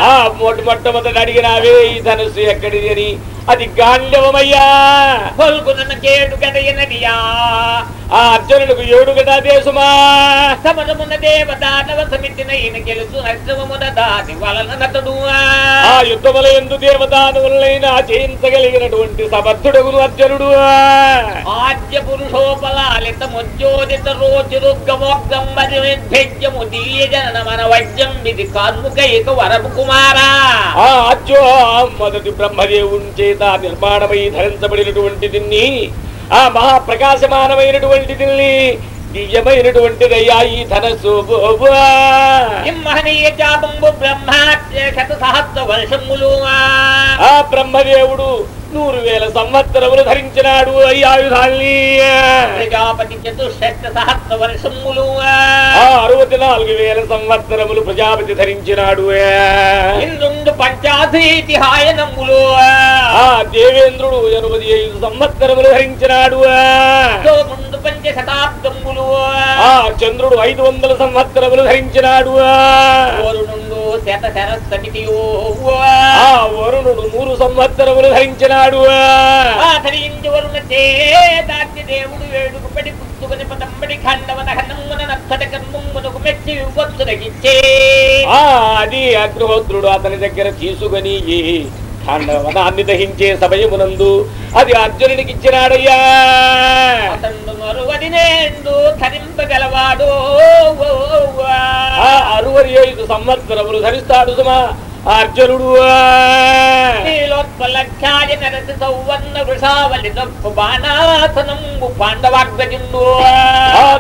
ఆ మొట్ట మొట్టమొదటి అడిగినావే ఈ ధనుస్సు ఎక్కడిది అని. అది గాంధవమయ్యా పలుకున్న కేడు గదయనడియా ఆ అర్జునుడికి ఏడు గదా దేశమా? సమరమున దేవదానవ సమితిన ఈయన గెలుసు నష్టమున దాని వలన నతడు ఆ యుద్ధముల ఎందు దేవదానులైనా జయించగలిగినటువంటి సమర్థుడగును అర్జునుడు ఆద్య పురుషోపలాలిత ముజ్జోదిత రోచురుగ్గమోగ్గం మరి నిర్భేద్యము దివ్య జనన మన వజ్యం ఇది కార్ముకైక వరపు కుమారా. ఆ అర్జో మొదటి బ్రహ్మదేవుని చేత నిర్మాణమై ధరించబడినటువంటి దీన్ని ఆ మహాప్రకాశమానమైనటువంటి దీన్ని దివ్యమైనటువంటిదయ్యా ఈ ధనస్సు ఆ బ్రహ్మదేవుడు నూరు వేల సంవత్సరములు ధరించినాడు ఈ ఆయుధాన్ని ప్రజాపతి చతుషష్ట సహస్ర వర్షములు అరవై నాలుగు వేల సంవత్సరములు ప్రజాపతి ధరించినాడు. ఇంద్రుండు పంచాధీతి హాయనములు. ఆ దేవేంద్రుడు ఎనభై ఐదు సంవత్సరములు ధరించినాడు. పంచ శతాబ్దములు. ఆ చంద్రుడు ఐదు వందల సంవత్సరములు ధరించినాడు. శత ఆ. వరుణుడు నూరు సంవత్సరములు ధరించినాడు ఆధరించి వరుణ దేవుడు పుత్తుకుని పదంబడి ఖండవ దహనమున నత్తట కర్మమునకు మెచ్చి వివత్తునకిచ్చే అది అగ్నిహోత్రుడు అతని దగ్గర తీసుకొని ఈ ఖండవనాన్ని దహించే సమయమునందు అది అర్జునునికి ఇచ్చినాడయ్యా. ధరింపగలవాడు ఆ. అరవై ఐదు సంవత్సరములు ధరిస్తాడు సుమా అర్జునుడు.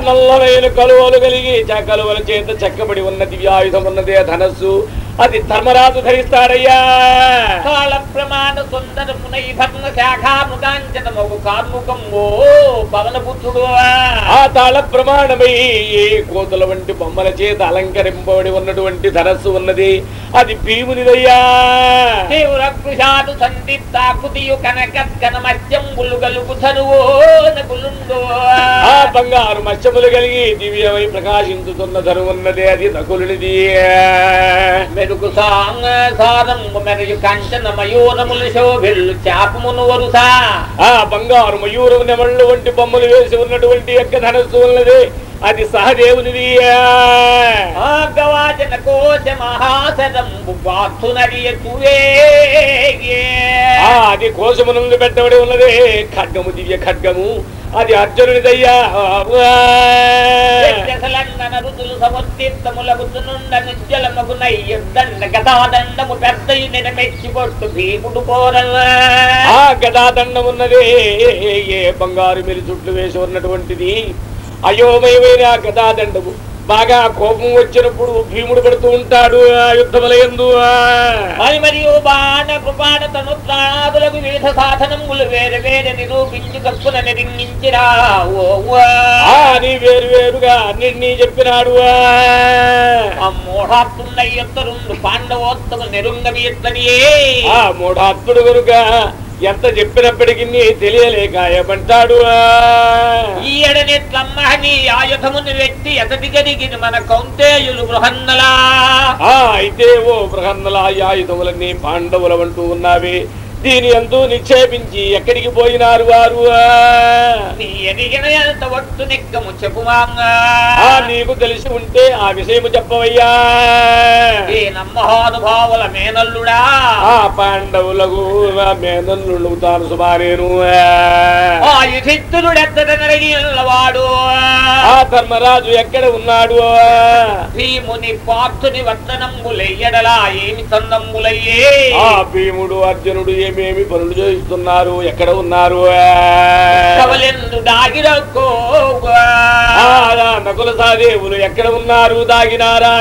నల్లమైన కలువలు కలిగి కలువల చేత చెక్కబడి ఉన్న దివ్యాయుధం ఉన్నదే ధనస్సు. అది ధర్మరాజు ధరిస్తాడయ్యా. కాళ ప్రమాణ సుందరమునై భగ్న శాఖాముగాంచన మగు కార్ముకం ఓ పవనపుత్రుడు ఆ. తాళ ప్రమాణమై కోతుల వంటి బొమ్మల చేత అలంకరింపబడి ఉన్నటువంటి ధనస్సు ఉన్నది. అది భీమునిదయ్యా. తీవ్ర కృషాలు సందీప్తాకృతియు కనకత్కన మత్యంబులు గలుగు ధనువో ఆ. బంగారు మత్స్యములు కలిగి దివ్యమై ప్రకాశించుతున్న ధను ఉన్నదే. అది నకులునిది. మెరుగు సాంగ సారంగు మెరుగు కంచన మయూరములు శోభిల్లు చాపమును వరుస. ఆ బంగారు మయూరము నెమళ్ళు వంటి బొమ్మలు వేసి ఉన్నటువంటి యొక్క ధనస్సు ఉన్నది. అది సహదేవునిది. గవాచన కోశ మహాసరంబు అది కోశమునందు పెట్టబడి ఉన్నది. ఖడ్గము దివ్య ఖడ్గము. అది అర్జునునిదయ్యా. దశలందన రుతులు సముద్దిత్తములగుతునుండ నిజ్జలమగు నయ్యుద్దండ గదాదండము పెద్దయు భీముడు ఆ గదాదండం ఉన్నది ఏ బంగారు మీరు చుట్లు వేసి ఉన్నటువంటిది. అయోమయమైన ఆ గదాదండము. బాగా కోపం వచ్చినప్పుడు భీముడు పడుతూ ఉంటాడు ఆ యుద్ధములందు మరి మరియు బాణ కృపాణ తనుత్రాదులకు వివిధ సాధనములు వేరు వేరు నిరూపించి కప్పున ఆ అని వేరు వేరుగా అన్నింటినీ చెప్పినాడు మూఢాత్మున్న ఎత్తరుండు పాండవోత్తము నిరుంగమీత్తనియే ఆ మూఢాత్ముడు కనుక ఎంత చెప్పినప్పటికీ తెలియలేక ఏమంటాడు? ఈయడనెట్లమ్మహని ఆయుధముని వ్యక్తి ఎతటి గదిగిన మన కౌంతేయులు బృహన్నలా. ఆ అయితే ఓ బృహన్నల ఆయుధములన్నీ పాండవుల అంటూ ఉన్నావి. దీని ఎందు నిక్షేపించి ఎక్కడికి పోయినారు వారు? నీకు తెలిసి ఉంటే ఆ విషయము చెప్పవయ్యా. ఈ నమ్మహానుభావుల మేనల్లుడా. ఆ పాండవులకు మేనల్లు తాను సుమారేను. నరగిల్లవాడు ఆ ధర్మరాజు ఎక్కడ ఉన్నాడు? భీముని పార్థుని వర్తనంబులెయ్యడలా ఏమి తందంబులయ్యే ఆ భీముడు అర్జునుడు ఏమేమి పనులు చేస్తున్నారు? ఎక్కడ ఉన్నారు? నకుల సాదేవులు ఎక్కడ ఉన్నారు? దాగినారా?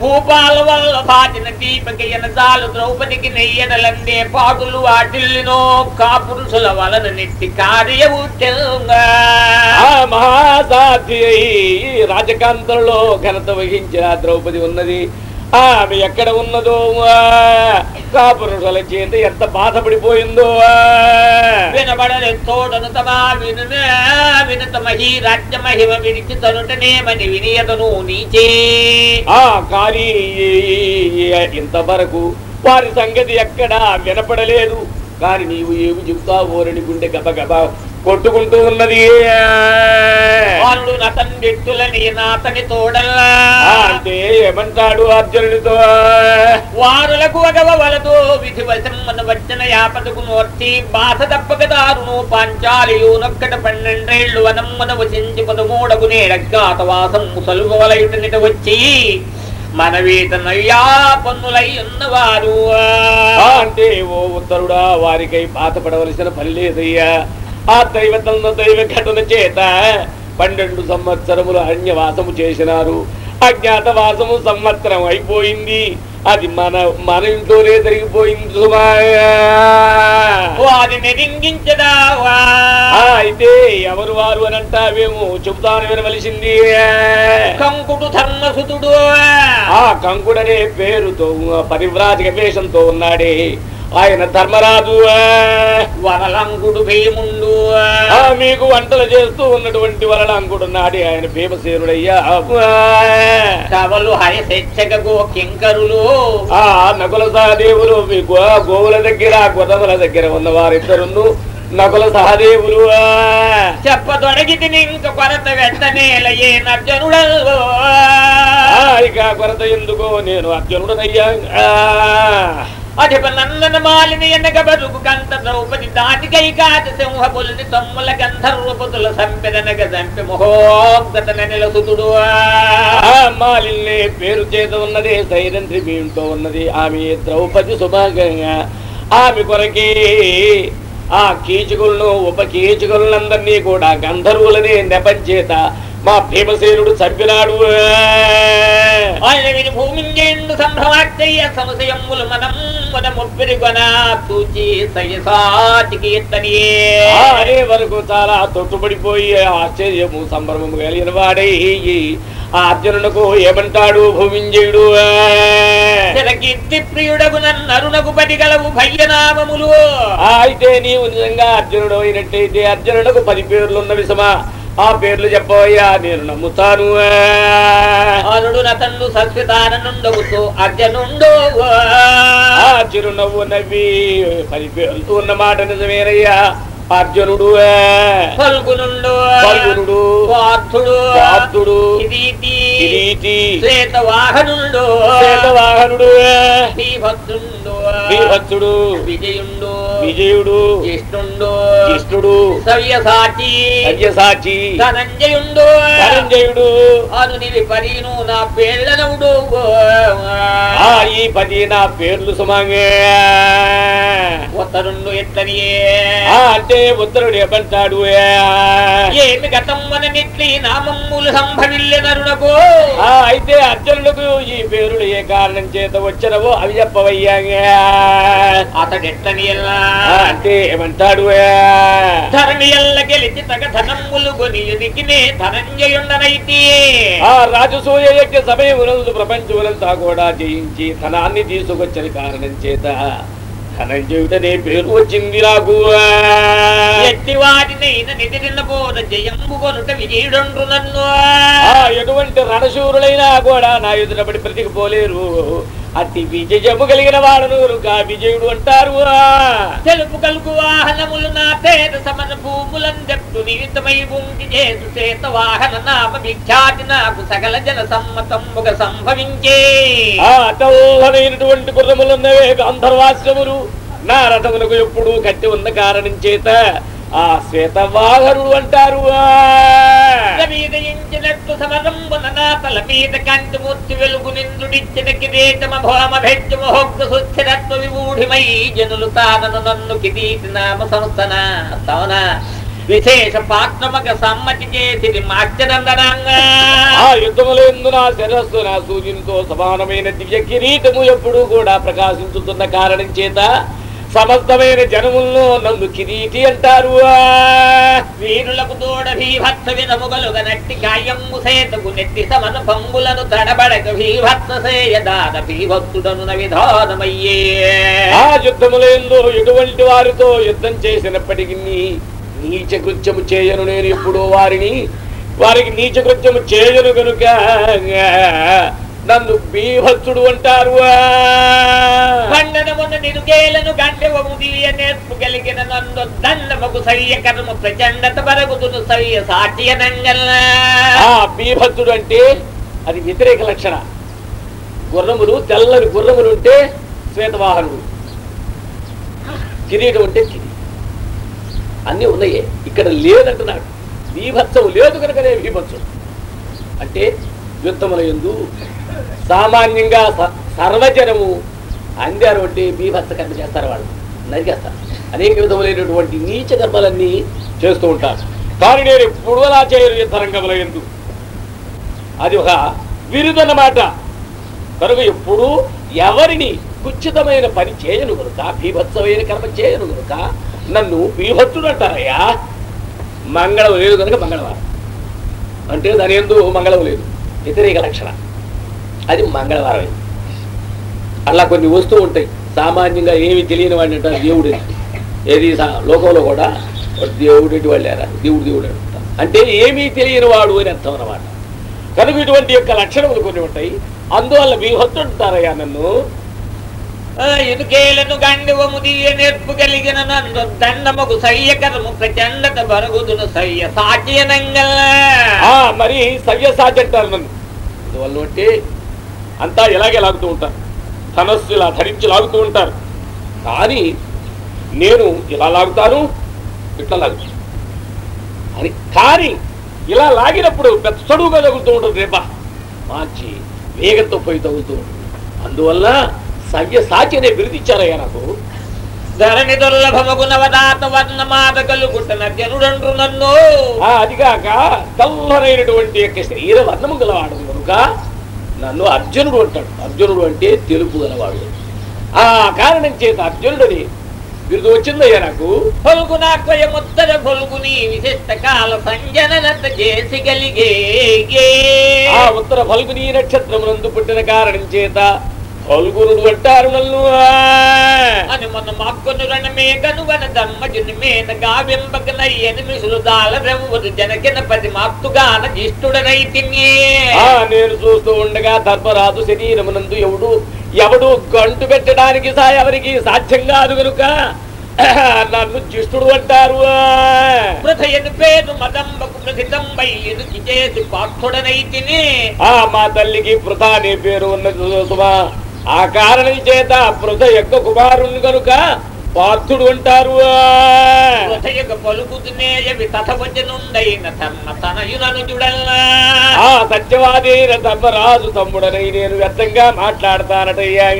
భూపాల వల్ల పాటిన దీపకి ఎనజాలు ద్రౌపదికి నెయ్యనలందే పాటులు వాటిల్లినో కాపురుషుల వలన నెట్టి కార్యవు అయి రాజకాంతలలో ఘనత వహించిన ద్రౌపది ఉన్నది. ఆమె ఎక్కడ ఉన్నదో కాపురుషుల చేత ఎంత బాధపడిపోయిందో వినబడని తోడను తమా విను వినత మహి రాజ్య మహిమ విడిచి తనుటనేమని వినియతను నీచే. ఆ కానీ ఇంతవరకు వారి సంగతి ఎక్కడా వినపడలేదు. కానీ నీవు ఏమి చెబుతావోరని గుండె గబగబ కొట్టుకుంటూ ఉన్నది వాళ్ళు నతండిట్టులని నాతని తోడల్లా. అంటే ఏమంటాడు అర్జునుడితో? వారులకు అగవ వలదు విధి వశమ్మన వచ్చిన యాపదకు నోర్చి బాధ తప్పక దారును పాంచాలియు నొక్కట పన్నెండేళ్ళు వనమ్మన వసించి పదమూడగు నేడజ్ఞాతవాసం ముసలుగోలయుటనిట వచ్చి మన వీట నయ్యా పన్నులై ఉన్నవారు. అంటే ఓ ఉత్తరుడా వారికై బాధపడవలసిన పని లేదయ్యా. ఆ దైవతలను దైవ ఘటన చేత పన్నెండు సంవత్సరములు అన్యవాసము చేసినారు. అజ్ఞాతవాసము సంవత్సరం అయిపోయింది. అది మన మన ఇంట్లోనే జరిగిపోయింది అయితే ఎవరు వారు అని అంటావేమో చెబుతాను వినవలసింది. కంకుడు ధర్మసుతుడు. ఆ కంకుడనే పేరుతో పరివ్రాజక వేషంతో ఉన్నాడే. ఆయన ధర్మరాజు వరలంకుడు భీముండు మీకు వంటలు చేస్తూ ఉన్నటువంటి వలలంకుడు నాడే ఆయన భీమసేనుడయ్యా. కవలు హయశిక్షకకు కింకరులు. ఆ నకుల సహదేవులు మీ గో గోవుల దగ్గర గొర్రెల దగ్గర ఉన్న వారిద్దరును నకుల సహదేవులు చెప్పదొడగితి ఇంక కొరత వెంటనేలయే నర్జనుడల్వో ఆ, ఇక కొరత ఎందుకో నేను అర్జునుడనయ్యా. అధిపనందన నందన మాలిని ఎనక బరుకు కంత ద్రౌపది దాటికై కాట సింహపుల్ని తమ్ముల గంధర్వపుతుల సంపెదనగ సంపి మహోగత నెలసుతుడు మాలిని పేరు చేత ఉన్నది సైరంధ్రి మీంతో ఉన్నది ఆమె ద్రౌపది సుభాగంగా. ఆమె కొరకి ఆ కీచుకులను ఉప కీచుకులందరినీ కూడా గంధర్వులని నెపంచేత మా భీమసేనుడు చంపినాడు. ఆయన సంశయములు మనం అనే వరకు చాలా తొట్టుపడిపోయి ఆశ్చర్యము సంభ్రమము కలిగిన వాడై ఆ అర్జునునకు ఏమంటాడు భూమింజయుడు? కీర్తి ప్రియుడగు నరునకు పడిగలవు భయ్యనామములు. అయితే నీవు నిజంగా అర్జునుడు అయినట్టయితే అర్జునుడకు పది పేర్లు ఉన్నవి సమా. ఆ పేర్లు చెప్పవయ్యా నేను నమ్ముతాను. అరుడు నతన్ను సస్మితానందవుతూ అర్జనుండు ఆ చిరునవ్వు నవ్వి పది పేర్లతో ఉన్న మాట నిజమేనయ్యా. అర్జునుడు. పల్గునుండు ఫల్గునుడు. పార్థుడు పార్థుడు కిరీటి శ్వేతవాహనుడు. శ్వేతవాహనుడు. భీభద్రుండు బీభత్సుడు విజయుండు. విజయుడు. జిష్ణుండు కృష్ణుడు సవ్యసాచి. సత్యసాచి ధనంజయుండు. ధనంజయుడు. అనునివి పరీను నా పేర్లనవుడు ఈ పది నా పేర్లు సుమంగే. ఉత్తరుండు ఎట్లనియే? ఆ అంటే ఉత్తరుడు ఏమంటాడు? ఏమి గతం మననిట్లి నామమ్ములు సంభవిల్లెనరునకు? అయితే అర్జునులకు ఈ పేరులు ఏ కారణం చేత వచ్చినవో అవి చెప్పవయ్యాగా అతడెట్లనియల్లా ఆ, అంటే ఏమంటాడు ధరణి ఎల్ల గెలిచి తగ ధనమ్ములు కొని ధనంజయుండనైతి. ఆ రాజసూయ యజ్ఞ సమయమునందు ప్రపంచములంతా కూడా జయించి ధనాన్ని తీసుకొచ్చిన కారణం చేత ధనంజయుడనే పేరు వచ్చింది నాకు ఎట్టి వాటినైన నిదిరిన బోధ జయంబు కొనుట విజయుడండ్రు నన్ను. ఆ ఎటువంటి రణశూరులైనా కూడా నా ఎదురబడి బ్రతికిపోలేరు. అట్టి విజయము కలిగిన వాడను కా విజయుడు అంటారు. తెలుపు కలుగు వాహనములు నా పేద సమన భూములను నిమిత్తమై ఉంటి చేసు చేత వాహన నామ విఖ్యాతి నాకు సకల జన సమ్మతముగా సంభవించే. ఆ తెల్లనైనటువంటి గుర్రములున్నవే గంధర్వాశ్రములు. నా రథములకు ఎప్పుడు కట్టి ఉన్న కారణం చేత ఆ శ్వేతవాహనుడు అంటారు. వెలుగు నిందుడిచ్చిన సుస్థిరత్వ విమూఢిమై జనులు తానను నన్ను కిరీటి నామ సంస్థన సవన విశేష పాత్రమక సమ్మతి చేసి ఆ యుద్ధములందు నా శిరస్సు నా సూర్యునితో సమానమైన దివ్య కిరీటము ఎప్పుడూ కూడా ప్రకాశించుతున్న కారణం చేత సమస్తమైన జనముల్లో నన్ను కిరీటి అంటారు. వీరులకు తోడ భీభత్స వినముగలుగ నట్టి గాయమ్ము సేతకు నెట్టి సమన పంగులను తడబడక భీభత్స సేయదాన భీభత్సుడను విధానమయ్యే. ఆ యుద్ధములందు ఎటువంటి వారితో యుద్ధం చేసినప్పటికీ నీచ కృత్యము చేయను నేను ఎప్పుడూ వారిని. వారికి నీచ కృత్యము చేయను గనుక నన్ను బీభత్సుడు అంటారు. ఖండనమున నిరుగేలను గండెవము దివ్య నేర్పు కలిగిన నన్ను దండమకు సయ్య కర్మ ప్రచండత సయ్య బీభత్సుడు అంటే అది వ్యతిరేక లక్షణ. గుర్రములు తెల్లని గుర్రములు ఉంటే శ్వేతవాహనుడు. కిరీటం అంటే కిరీటం. అన్నీ ఉన్నాయే. ఇక్కడ లేదంటున్నాడు. బీభత్సం లేదు కనుకనే బీభత్సం అంటే యుద్ధముల ఎందు సామాన్యంగా స- సర్వజనము అందారు అంటే బీభత్స కర్మ చేస్తారు వాళ్ళు. నరికేస్తారు. అనేక విధములైనటువంటి నీచ కర్మలన్నీ చేస్తూ ఉంటారు. కానీ నేను ఎప్పుడు అలా చేయరు యుద్ధరంగముల ఎందు. అది ఒక విరుదన్నమాట కనుక ఎప్పుడు ఎవరిని కుచితమైన పని చేయను కనుక బీభత్సమైన కర్మ చేయను కనుక నన్ను బీభత్సుడు అంటారయ్యా. మంగళం లేదు కనుక మంగళవారం. అంటే దాని ఎందు మంగళం లేదు. వ్యతిరేక లక్షణ. అది మంగళవారం అలా కొన్ని వస్తువు ఉంటాయి. సామాన్యంగా ఏమి తెలియని వాడిని అంటారు దేవుడు. ఏది లోకంలో కూడా వాడు దేవుడు ఎటు వాళ్ళారా? దేవుడు దేవుడు అంటారు. అంటే ఏమీ తెలియని వాడు అని అర్థం అన్నమాట. కనుక ఇటువంటి యొక్క లక్షణములు కొన్ని ఉంటాయి. అందువల్ల బీభత్తుడు అంటారయ్యా నన్ను. ఇనుకేలను గండెవము దివ్య నేర్పు కలిగిన నన్ను దండమకు సయ్య కర్మ ప్రచండత బరుగుతును సయ్య ఆ మరి సవ్యసాచి అంటారు నన్ను. అందువల్ల అంటే అంతా ఇలాగే లాగుతూ ఉంటారు. ధనస్సు ఇలా ధరించి లాగుతూ ఉంటారు. కానీ నేను ఇలా లాగుతాను ఇట్లా లాగుతాను. అని కానీ ఇలా లాగినప్పుడు పెద్ద చడువుగా తగులుతూ ఉంటుంది. రేప మార్చి వేగంతో పోయి తగులుతూ ఉంటుంది. అందువల్ల సవ్యసాచి అనే బిరుదిచ్చారయ్యా నాకు. ధరణి అదిగాక తెల్లనైనటువంటి యొక్క శరీర వర్ణము గలవాడు కనుక నన్ను అర్జునుడు అంటాడు. అర్జునుడు అంటే తెలుపు గలవాడు. ఆ కారణం చేత అర్జునుడని బిరుదు వచ్చిందయ్యా నాకు. ఫల్గునాక్వయ ముత్తర ఫల్గుని విశిష్ట కాల సంజననత చేసి గలిగే ఆ ఉత్తర ఫల్గుని నక్షత్రమునందు పుట్టిన కారణం చేత ఫల్గునుడు అంటారు అని మొన్న మాక్కొను రణమే కనువన దమ్మజుని మేన గావింబక నయ్యని మిసులు దాల రెవ్వదు జనకిన పది మాక్తుగాన జిష్టుడనైతిన్యే ఆ నేను చూస్తూ ఉండగా ధర్మరాజు శరీరమునందు ఎవడు ఎవడు గంటు పెట్టడానికి సా ఎవరికి సాధ్యం కాదు కనుక నన్ను జిష్టుడు అంటారు. పేరు మదంబకు చేసి పార్థుడనైతిని ఆ మా తల్లికి పృథ అనే పేరు ఉన్నది సుమా. ఆ కారణం చేత పృథ యొక్క కుమారుని కనుక పార్థుడు అంటారు. ఆ సత్యవాది ధర్మరాజు తమ్ముడనై నేను వ్యర్థంగా మాట్లాడతానటయ్యా.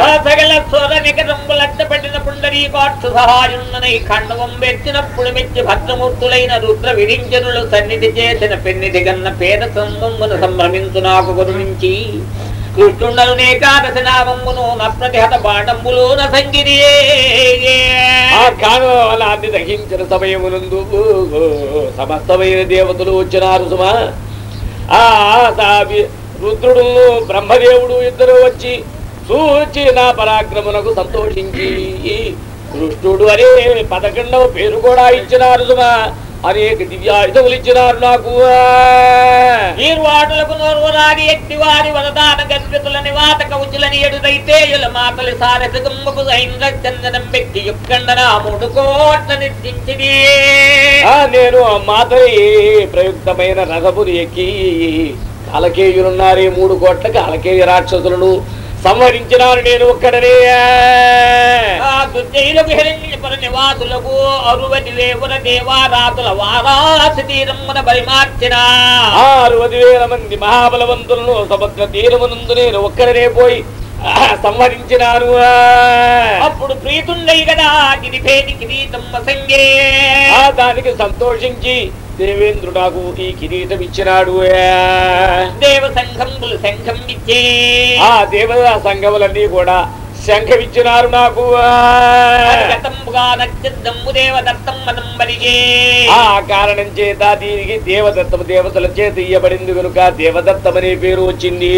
ఆ సకల స్వర నికరంబులట్టబడిన పుండరీ కాక్షు సహాయున్ననై ఖండవం వెచ్చినప్పుడు మెచ్చి భద్రమూర్తులైన రుద్ర విరించనులు సన్నిధి చేసిన పెన్నిధి గన్న పేద సంబమ్మును సంభ్రమించు నాకు గురించి కృష్ణుండను కాదశ నామమ్మును నప్రతిహత పాఠంబులు నసంగిరి ఆ కాణవాలాన్ని దహించిన సమయమునందు సమస్తమైన దేవతలు వచ్చినారు సుమా. ఆ సావి- రుద్రుడు బ్రహ్మదేవుడు ఇద్దరు వచ్చి చూచి నా పరాక్రమునకు సంతోషించి కృష్ణుడు అనే పదకొండవ పేరు కూడా ఇచ్చినారు సుమా. అనేక దివ్యాయుధములు ఇచ్చినారు నాకు. మీరు వాటులకు ఎట్టి వారి వరదాన ఎడుదైతే మాతలి సైంద్ర చందనం పెట్టి యుక్కండన మూడు కోట్ల నిర్దించిది ఆ నేను మాతై ప్రయుక్తమైన రథముని ఎక్కి కాలకేయులున్నారే మూడు కోట్ల కాలకేయ రాక్షసులను సంహరించినారు నేను ఒక్కడనే. ఆ దుర్జయులకు హిరణ్యపుర నివాసులకు అరువది వేవుల దేవారాతుల వారాసి తీరమ్మన బలిమార్చిన. ఆ అరవది వేల మంది మహాబలవంతులను సముద్ర తీరమునందు నేను ఒక్కడనే పోయి ఆ, సంహరించినాను. అప్పుడు ప్రీతుండై కదా గిరిభేది కిరీటం వసంగే ఆ దానికి సంతోషించి దేవేంద్రుడు నాకు ఈ కిరీటం ఇచ్చినాడు. దేవ సంఘంబులు సంఘం ఇచ్చే. ఆ దేవతా సంఘములన్నీ కూడా శంఖమిచ్చినారు నాకు. ఆ కారణం చేత దీనికి దేవదత్తము దేవతల చేత ఇయ్యబడింది కనుక దేవదత్తం అనే పేరు వచ్చింది.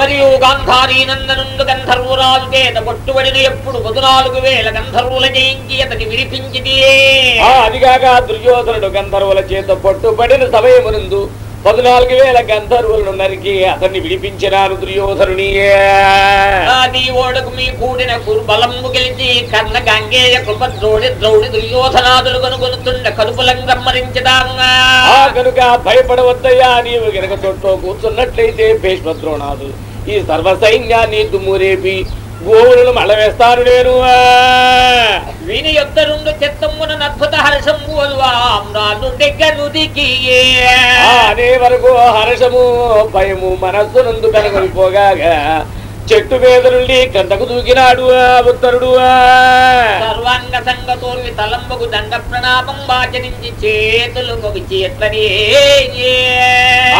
మరియు గాంధారీ నందనుండు గంధర్వురాలు చేత పట్టుబడిన ఎప్పుడు పదునాలుగు వేల గంధర్వుల జయించి అతని విడిపించిది అదిగాక దుర్యోధనుడు గంధర్వుల చేత పట్టుబడిన సమయమునందు పద్నాలుగు వేల గంధర్వులను నరికి అతన్ని విడిపించినారు దుర్యోధనుని నీ ఓడకు మీ కూడిన బలంబు గెలిచి కర్ణ గంగేయ కృప ద్రోడి ద్రౌడి దుర్యోధనాదులు కనుగొనుతుండ కడుపులంగమ్మరించదాముగా ఆ కనుక భయపడవద్దయ్యా నీవు గనక చోట్లో కూర్చున్నట్లయితే భీష్మద్రోణాదు ఈ సర్వ సైన్యాన్ని దుమ్మురేపి గోవులను మళ్ళవేస్తాను నేను. విని యొక్క రెండు చిత్తమ్మున అద్భుత ఆ అనే వరకు హర్షము భయము మనస్సునందు కనుగొనిపోగా చెట్టు మీద నుండి కిందకు దూకినాడు ఉత్తరుడు. సర్వాంగ సంగతోర్వి తలంబకు దండ ప్రణామం వాచరించి చేతులు మొగిచి ఎట్లని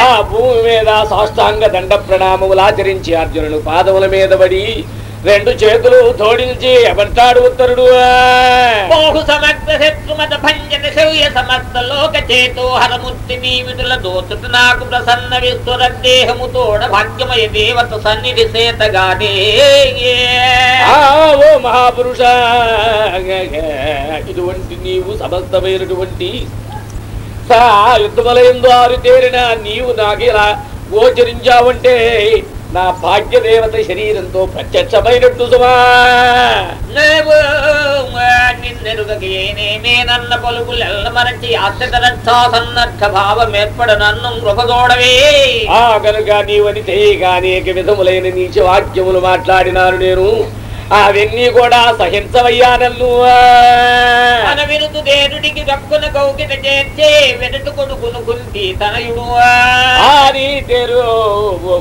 ఆ భూమి మీద సాష్టాంగ దండ ప్రణామములు ఆచరించి అర్జునుడు పాదముల మీద పడి రెండు చేతులు జోడించి ఎమంటాడు ఉత్తరుడు. బహు సమగ్ర శత్రుమత భంజన శౌర్య సమస్త లోక చేతో హరముక్తి నీవితుల దోచుట నాకు ప్రసన్న విశ్వర దేహము తోడ భాగ్యమయ దేవత సన్నిధి సేతగానే ఓ మహాపురుష ఇటువంటి నీవు సమస్తమైనటువంటి సా యుద్ధమలయందు ఆరు తేరిన నీవు నాకిలా గోచరించావంటే నా భాగ్యదేవత శరీరంతో ప్రత్యక్షమైనట్టు సుమా. నన్న పలుకులెల్ల మరచి అత్యత రక్షాసన్నర్థ భావం ఏర్పడ నన్ను గృహదోడవే ఆ కనుక నీవని తెలియగా అనేక విధములైన నీచ వాక్యములు మాట్లాడినాను నేను. అవన్నీ కూడా సహించవయ్యా నన్ను మన విరుదు దేనుడికి దక్కున కౌకిట చేర్చే వెనుటు కొడుకును తనయుడు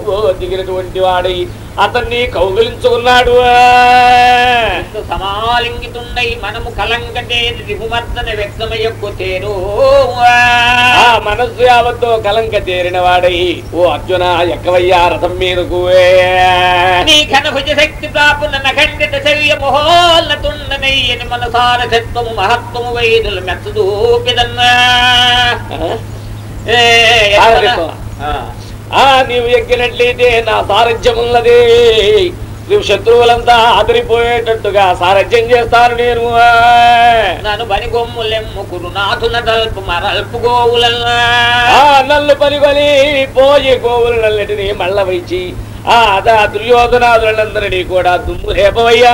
ఓ దిగినటువంటి వాడై అతన్ని కౌగిలించుకున్నాడు. సమాలింగితుండై మనము కలంకటే రిపుమర్దన వ్యక్తమయ్యకు తేరు ఆ మనస్సు యావత్తో కలంక తేరిన వాడై ఓ అర్జున ఎక్కవయ్యా రథం మీదకు నీ ఘనభుజ శక్తి ప్రాపున నఖండిత శౌర్య మహోన్నతుండనయ్యని మన సారథత్వము మహత్వము వైదులు మెచ్చదూపిదన్నా ఎక్కడ- ఆ. నీవు ఎక్కినట్లయితే నా సారథ్యం ఉన్నది నువ్వు శత్రువులంతా ఆదరిపోయేటట్టుగా సారథ్యం చేస్తాను నేను నన్ను బని గొమ్ములెమ్ము కురునాథున తల్పు మరల్పు గోవులన్నా ఆ నల్లు పనిగొలి పోయి గోవులు నల్లటిని మళ్ళ వైచి ఆ దుర్యోధనాదులందరినీ కూడా దుమ్ము రేపవయ్యా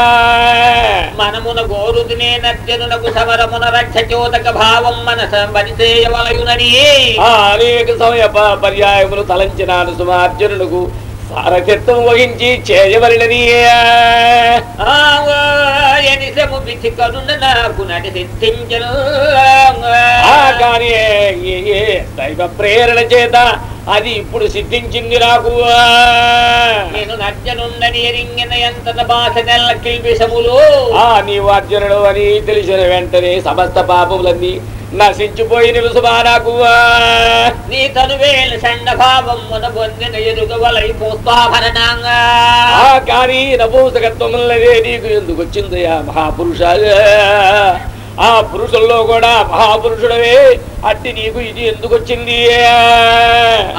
మనమున గోరుదినే నర్జనునకు సమరమున రక్ష చోదక భావం మనస పరిసేయవలయునని ఆ అనేక సమయ పర్యాయములు తలంచినాను సుమార్జునులకు సారథ్యత్వం వహించి కానీ దైవ ప్రేరణ చేత అది ఇప్పుడు సిద్ధించింది నాకు. నేను నర్జనుండని ఎరింగిన ఎంత బాస నెల్ల కిల్బిషములు ఆ నీవు అర్జునుడు అని తెలిసిన వెంటనే సమస్త పాపములన్నీ నశించిపోయిన సుమా నాకు. నీ తనువేలు షండ భావం మున పొందిన ఎరుగ వలై పోస్తాభరణంగా ఆ కానీ నపూసకత్వం నీకు ఎందుకు వచ్చిందయ్యా మహాపురుష ఆ పురుషుల్లో కూడా మహాపురుషుడవే. అట్టి నీకు ఇది ఎందుకు వచ్చింది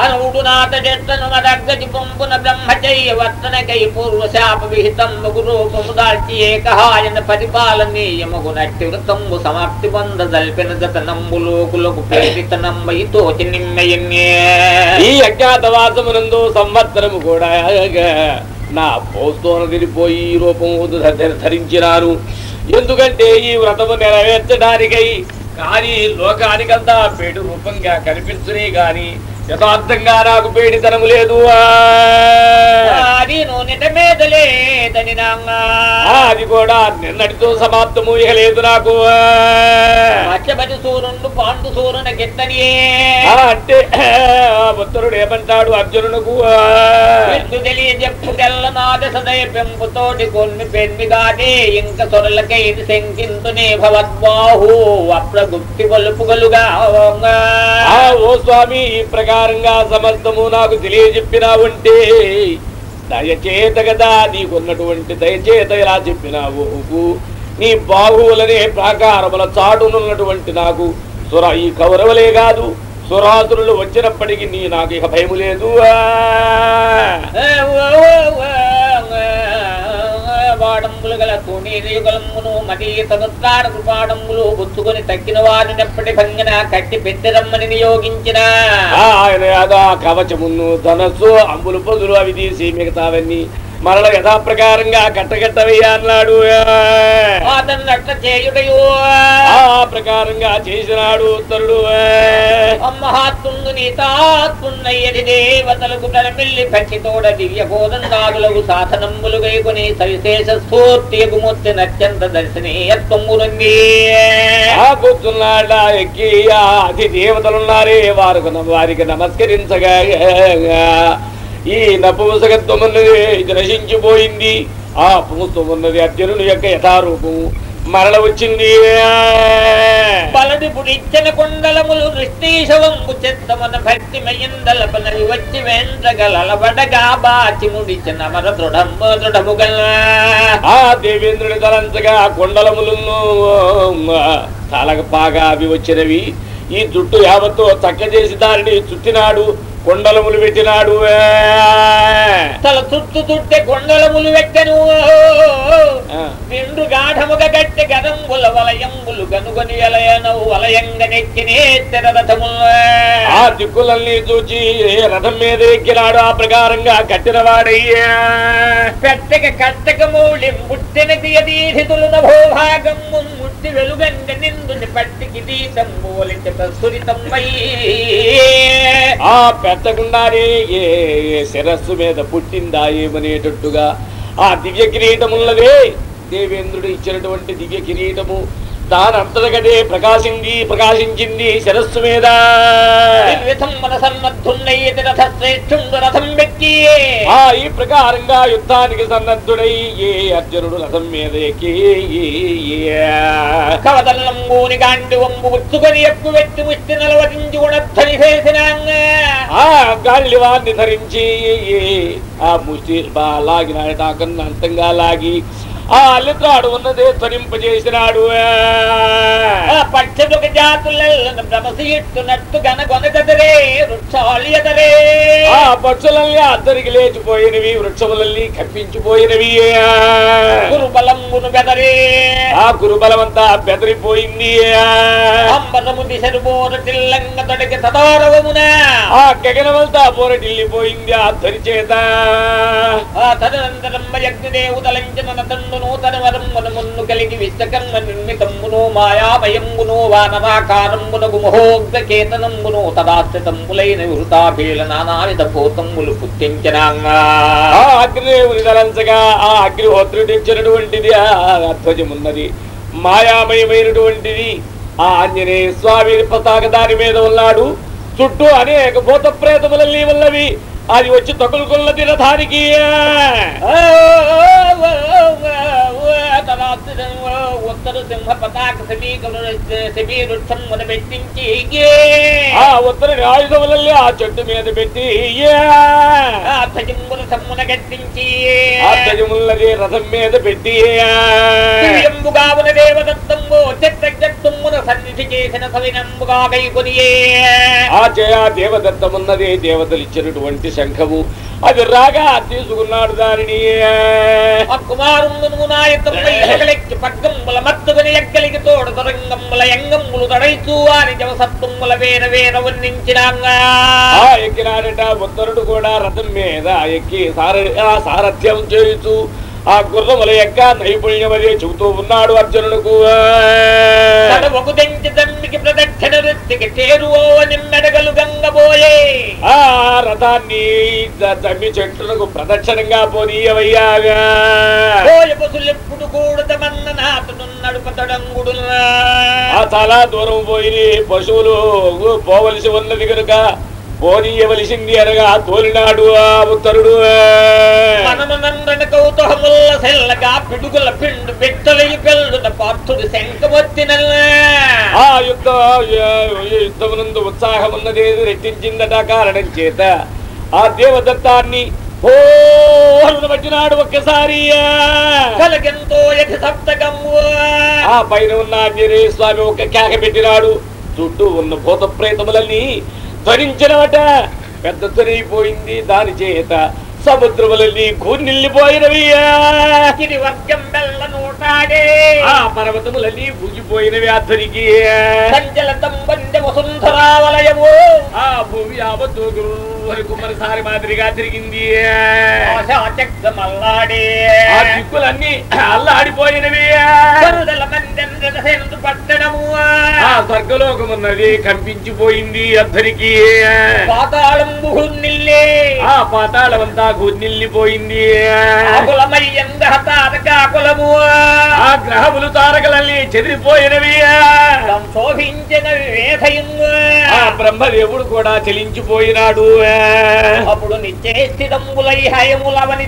అనుడు నాట చెత్తను నరగ్గటి పంపున బ్రహ్మచర్య వర్తనకై పూర్వ శాప విహితం రూపము దాల్చి ఏకహాయన పరిపాలనీయమగు నట్టి వృతంబు సమాప్తి పొంద దల్పిన జతనంబు లోకులకు ప్రేరిత నంబయి తోచి నిమ్మయన్యే ఈ అజ్ఞాతవాసమునందు సంవత్సరము కూడా నా పోస్తోన తిరిగిపోయి ఈ రూపము ధ- ధరించినాను. ఎందుకంటే ఈ వ్రతము నెరవేర్చడానికై కానీ లోకానికంతా పేటు రూపంగా కనిపించునే గాని యథార్థంగా నాకు పేడితనము లేదు. అది కూడా నిన్నటితో సమాప్తము ఇక లేదు నాకు. మత్స్యపతి సూర్యుడు పాండు సూర్యున ఆ, అంటే ఉత్తరుడు ఏమంటాడు అర్జునునకు? పెందు తెలియజెప్పు తెల్ల నాద సదయ పెంపుతోటి కొన్ని పెన్మిగాదే ఇంక సొరలకై ఇది శంకింతునే భవద్బాహు అప్రగుప్తి వలుపుగలుగా. ఓ స్వామి ఈ ప్రకారంగా సమస్తము నాకు తెలియజెప్పినావుంటే దయచేత కదా నీకున్నటువంటి దయచేత ఇలా చెప్పినావు. నీ బాహువులనే ప్రాకారముల చాటునున్నటువంటి నాకు సుర ఈ కౌరవలే కాదు సురాసురులు వచ్చినప్పటికీ నీ నాకు ఇక భయము లేదు. వాడంబులు గల తుణీయుగలమును మదీయ తనుత్తార కృపాడంబులు బుచ్చుకొని తక్కిన వారినప్పటి భంగిన కట్టి పెద్దరమ్మని నియోగించిన. ఆయన యాదా కవచమును ధనస్సు అంబులు పొదులు అవి తీసి మిగతావన్నీ మరల యథాప్రకారంగా కట్టగట్టవయ్యా అన్నాడు అతను అట్ల చేయుడయో ఆ ప్రకారంగా చేసినాడు ఉత్తరుడు. మహాత్ముండు నీతాత్మున్నయ్యది దేవతలకు ప్రణమిల్లి పచ్చితోడ దివ్య బోధందాదులకు సాధనములు గైకొని సవిశేష స్ఫూర్తి ఎగుమూర్తి నత్యంత దర్శనీయత్వమునంది కూర్చున్నాడా ఎక్కి అది అతి దేవతలున్నారే వారికి వారికి నమస్కరించగా. ఈ నపుంసకత్వమున్నది నశించిపోయింది. ఆ పుంసం అర్జునుని యొక్క యథారూపం మరల వచ్చింది బలది పుడిచ్చన కొండలములు నిస్తీశవంగు చెత్తమన భక్తి మయందలపనవి వచ్చి వెంట్రగలబడగా బాచి ముడిచిన మర దృఢము దృఢముగల. ఆ దేవేంద్రుడి తలంచగా కొండలములను తలక బాగా అవి వచ్చినవి. ఈ జుట్టు యావత్తో చక్క చేసి దానిని చుట్టినాడు. కొండలములు పెట్టినాడు తల చుట్టు చుట్టే కొండలములు వెట్టెను ఆ. నిండు గాఢముగ గట్టి గదంబుల వలయంబులు గనుగని ఎలయనవు వలయంగ నెక్కినే తెరరథములు ఆ దిక్కులన్నీ చూచి రథం మీద ఎక్కినాడు ఆ ప్రకారంగా కట్టిన వాడయ్యా పెట్టక కట్టక మూలి ముట్టిన తీయదీధితులు నభోభాగం ముట్టి వెలుగంగ నిందుని పట్టికి దీతం మూలిత ప్రసురితమ్మై ఆ పెట్టకుండానే ఏ శిరస్సు మీద పుట్టిందా ఏమనేటట్టుగా ఆ దివ్య కిరీటమున్నదే దేవేంద్రుడు ఇచ్చినటువంటి దివ్య కిరీటము. దానంతటగదే ప్రకాశింది ప్రకాశించింది శిరస్సు మీద. ఆ ఈ ప్రకారంగా యుద్ధానికి సన్నద్ధుడై ఏ అర్జునుడు రథం మీద ఎక్కి. కవతల్లంబూని గాండి వంబు ఉచ్చుకొని ఎక్కువ వెట్టి ముష్టి నిలవరించి గుణధ్వని చేసినాంగ. ఆ గాలివాన్ని ధరించి ఆ ముష్టి బా లాగినాడట కన్నా అంతంగా లాగి ఆ అల్లిత్రాడు ఉన్నదే త్వరింపజేసినాడు ఆ పక్షులకు జాతులను భ్రమసిట్టునట్టు గనగొనగదరే వృక్షాలు ఎదరే. ఆ పక్షులన్నీ అద్దరికి లేచిపోయినవి వృక్షములన్నీ కప్పించిపోయినవి గురుబలంబును బెదరే. ఆ గురుబలమంతా బెదరిపోయింది. అంబరము దిశను బోర తిల్లంగ తొడికి తదారవమున. ఆ గగనమంతా పోరటిల్లిపోయింది ఆ ధ్వని చేత. ఆ తదనంతరం యజ్ఞదేవుతలంచిన నతండు నూతన వరమున మున్ను కలిగి విశ్వకర్మ నిర్మితమ్మును మాయామయంబును వానరాకారంబునగు మహోగ్ర తదాశ్రితంబులైన వృతాభీల నానావిధ భూతములు పుట్టించినాంగా ఆ అగ్నిదేవుని తలంచగా ఆ అగ్నిహోత్రుడు ఇచ్చినటువంటిది ఆ ధ్వజమున్నది మాయామయమైనటువంటిది. ఆ ఆంజనేయ స్వామి పతాక దాని మీద ఉన్నాడు. చుట్టూ అనేక భూత ప్రేతములన్నీ ఉన్నవి. అది వచ్చి తగులుకున్నది తినధానికి ఉత్తర సింహ పతాక సమీరుక్షం మన పెట్టించి ఆ ఉత్తర ఆయుధములన్నీ ఆ చెట్టు మీద పెట్టి ధ్వజముల సమ్మున గట్టించి ఆ రథం మీద పెట్టి దివ్యంబుగా ఉన్న దేవదత్తంబు సన్నిధి చేసిన సవినంబుగా కైకొనియే ఆ జయ దేవదత్తమున్నది దేవతలు ఇచ్చినటువంటి శంఖము. అది రాగా తీసుకున్నాడు దానిని. ఎక్కినాడట ఉత్తరుడు కూడా రథం మీద ఎక్కి సారథ్యం చేయుచు ఆ గుర్రముల యొక్క నైపుణ్యం అదే చెబుతూ ఉన్నాడు అర్జునుడుకు. దమ్మికి ప్రదక్షిణ వృత్తికి చేరువో నిమ్మెడగలు గంగబోయే. ఆ రథాన్ని దమ్మి చెట్లకు ప్రదక్షిణంగా పోనీయవయ్యాగా. పోయ పసులెప్పుడు కూడదమన్న నాతను నడుపతడంగుడు ఆ చాలా దూరం పోయి పశువులు పోవలసి ఉన్నది కనుక పోనీయవలసింది అనగా తోలినాడు ఆ ఉత్తరుడు. ఆ యుద్ధ యుద్ధమునందు రెట్టించిందట కారణం చేత ఆ దేవదత్తాన్ని పట్టినాడు ఒక్కసారి. ఆ పైన ఉన్న ఆంజనేయ స్వామి ఒక కేక పెట్టినాడు. చుట్టూ ఉన్న భూత ప్రేతములన్నీ ధ్వనించినవట. పెద్ద ధ్వనిపోయింది దాని చేత సముద్రములన్నీ కూర్నిల్లిపోయినవి గిరి వర్గం బెల్ల నూటాడే. ఆ పర్వతములన్నీ భూగిపోయినవి ఆ ధ్వనికి సంజల తంబంజ వసుంధరావలయము. ఆ భూమి యావత్తు వరకు మరోసారి మాదిరిగా తిరిగింది. మల్లాడే. ఆ దిక్కులన్నీ అల్లాడిపోయినవి. పట్టణము. ఆ స్వర్గలోకమున్నది కంపించిపోయింది అద్దరికి నిల్లే. ఆ పాతాళమంతా ఆకులమయ్యంద హతారకాకులము ఆ గ్రహములు తారకలన్నీ చెదిరిపోయినవి. శోభించిన ఆ బ్రహ్మదేవుడు కూడా చెలించిపోయినాడు. అప్పుడు నిశ్చేష్టిదంబులై హయములవని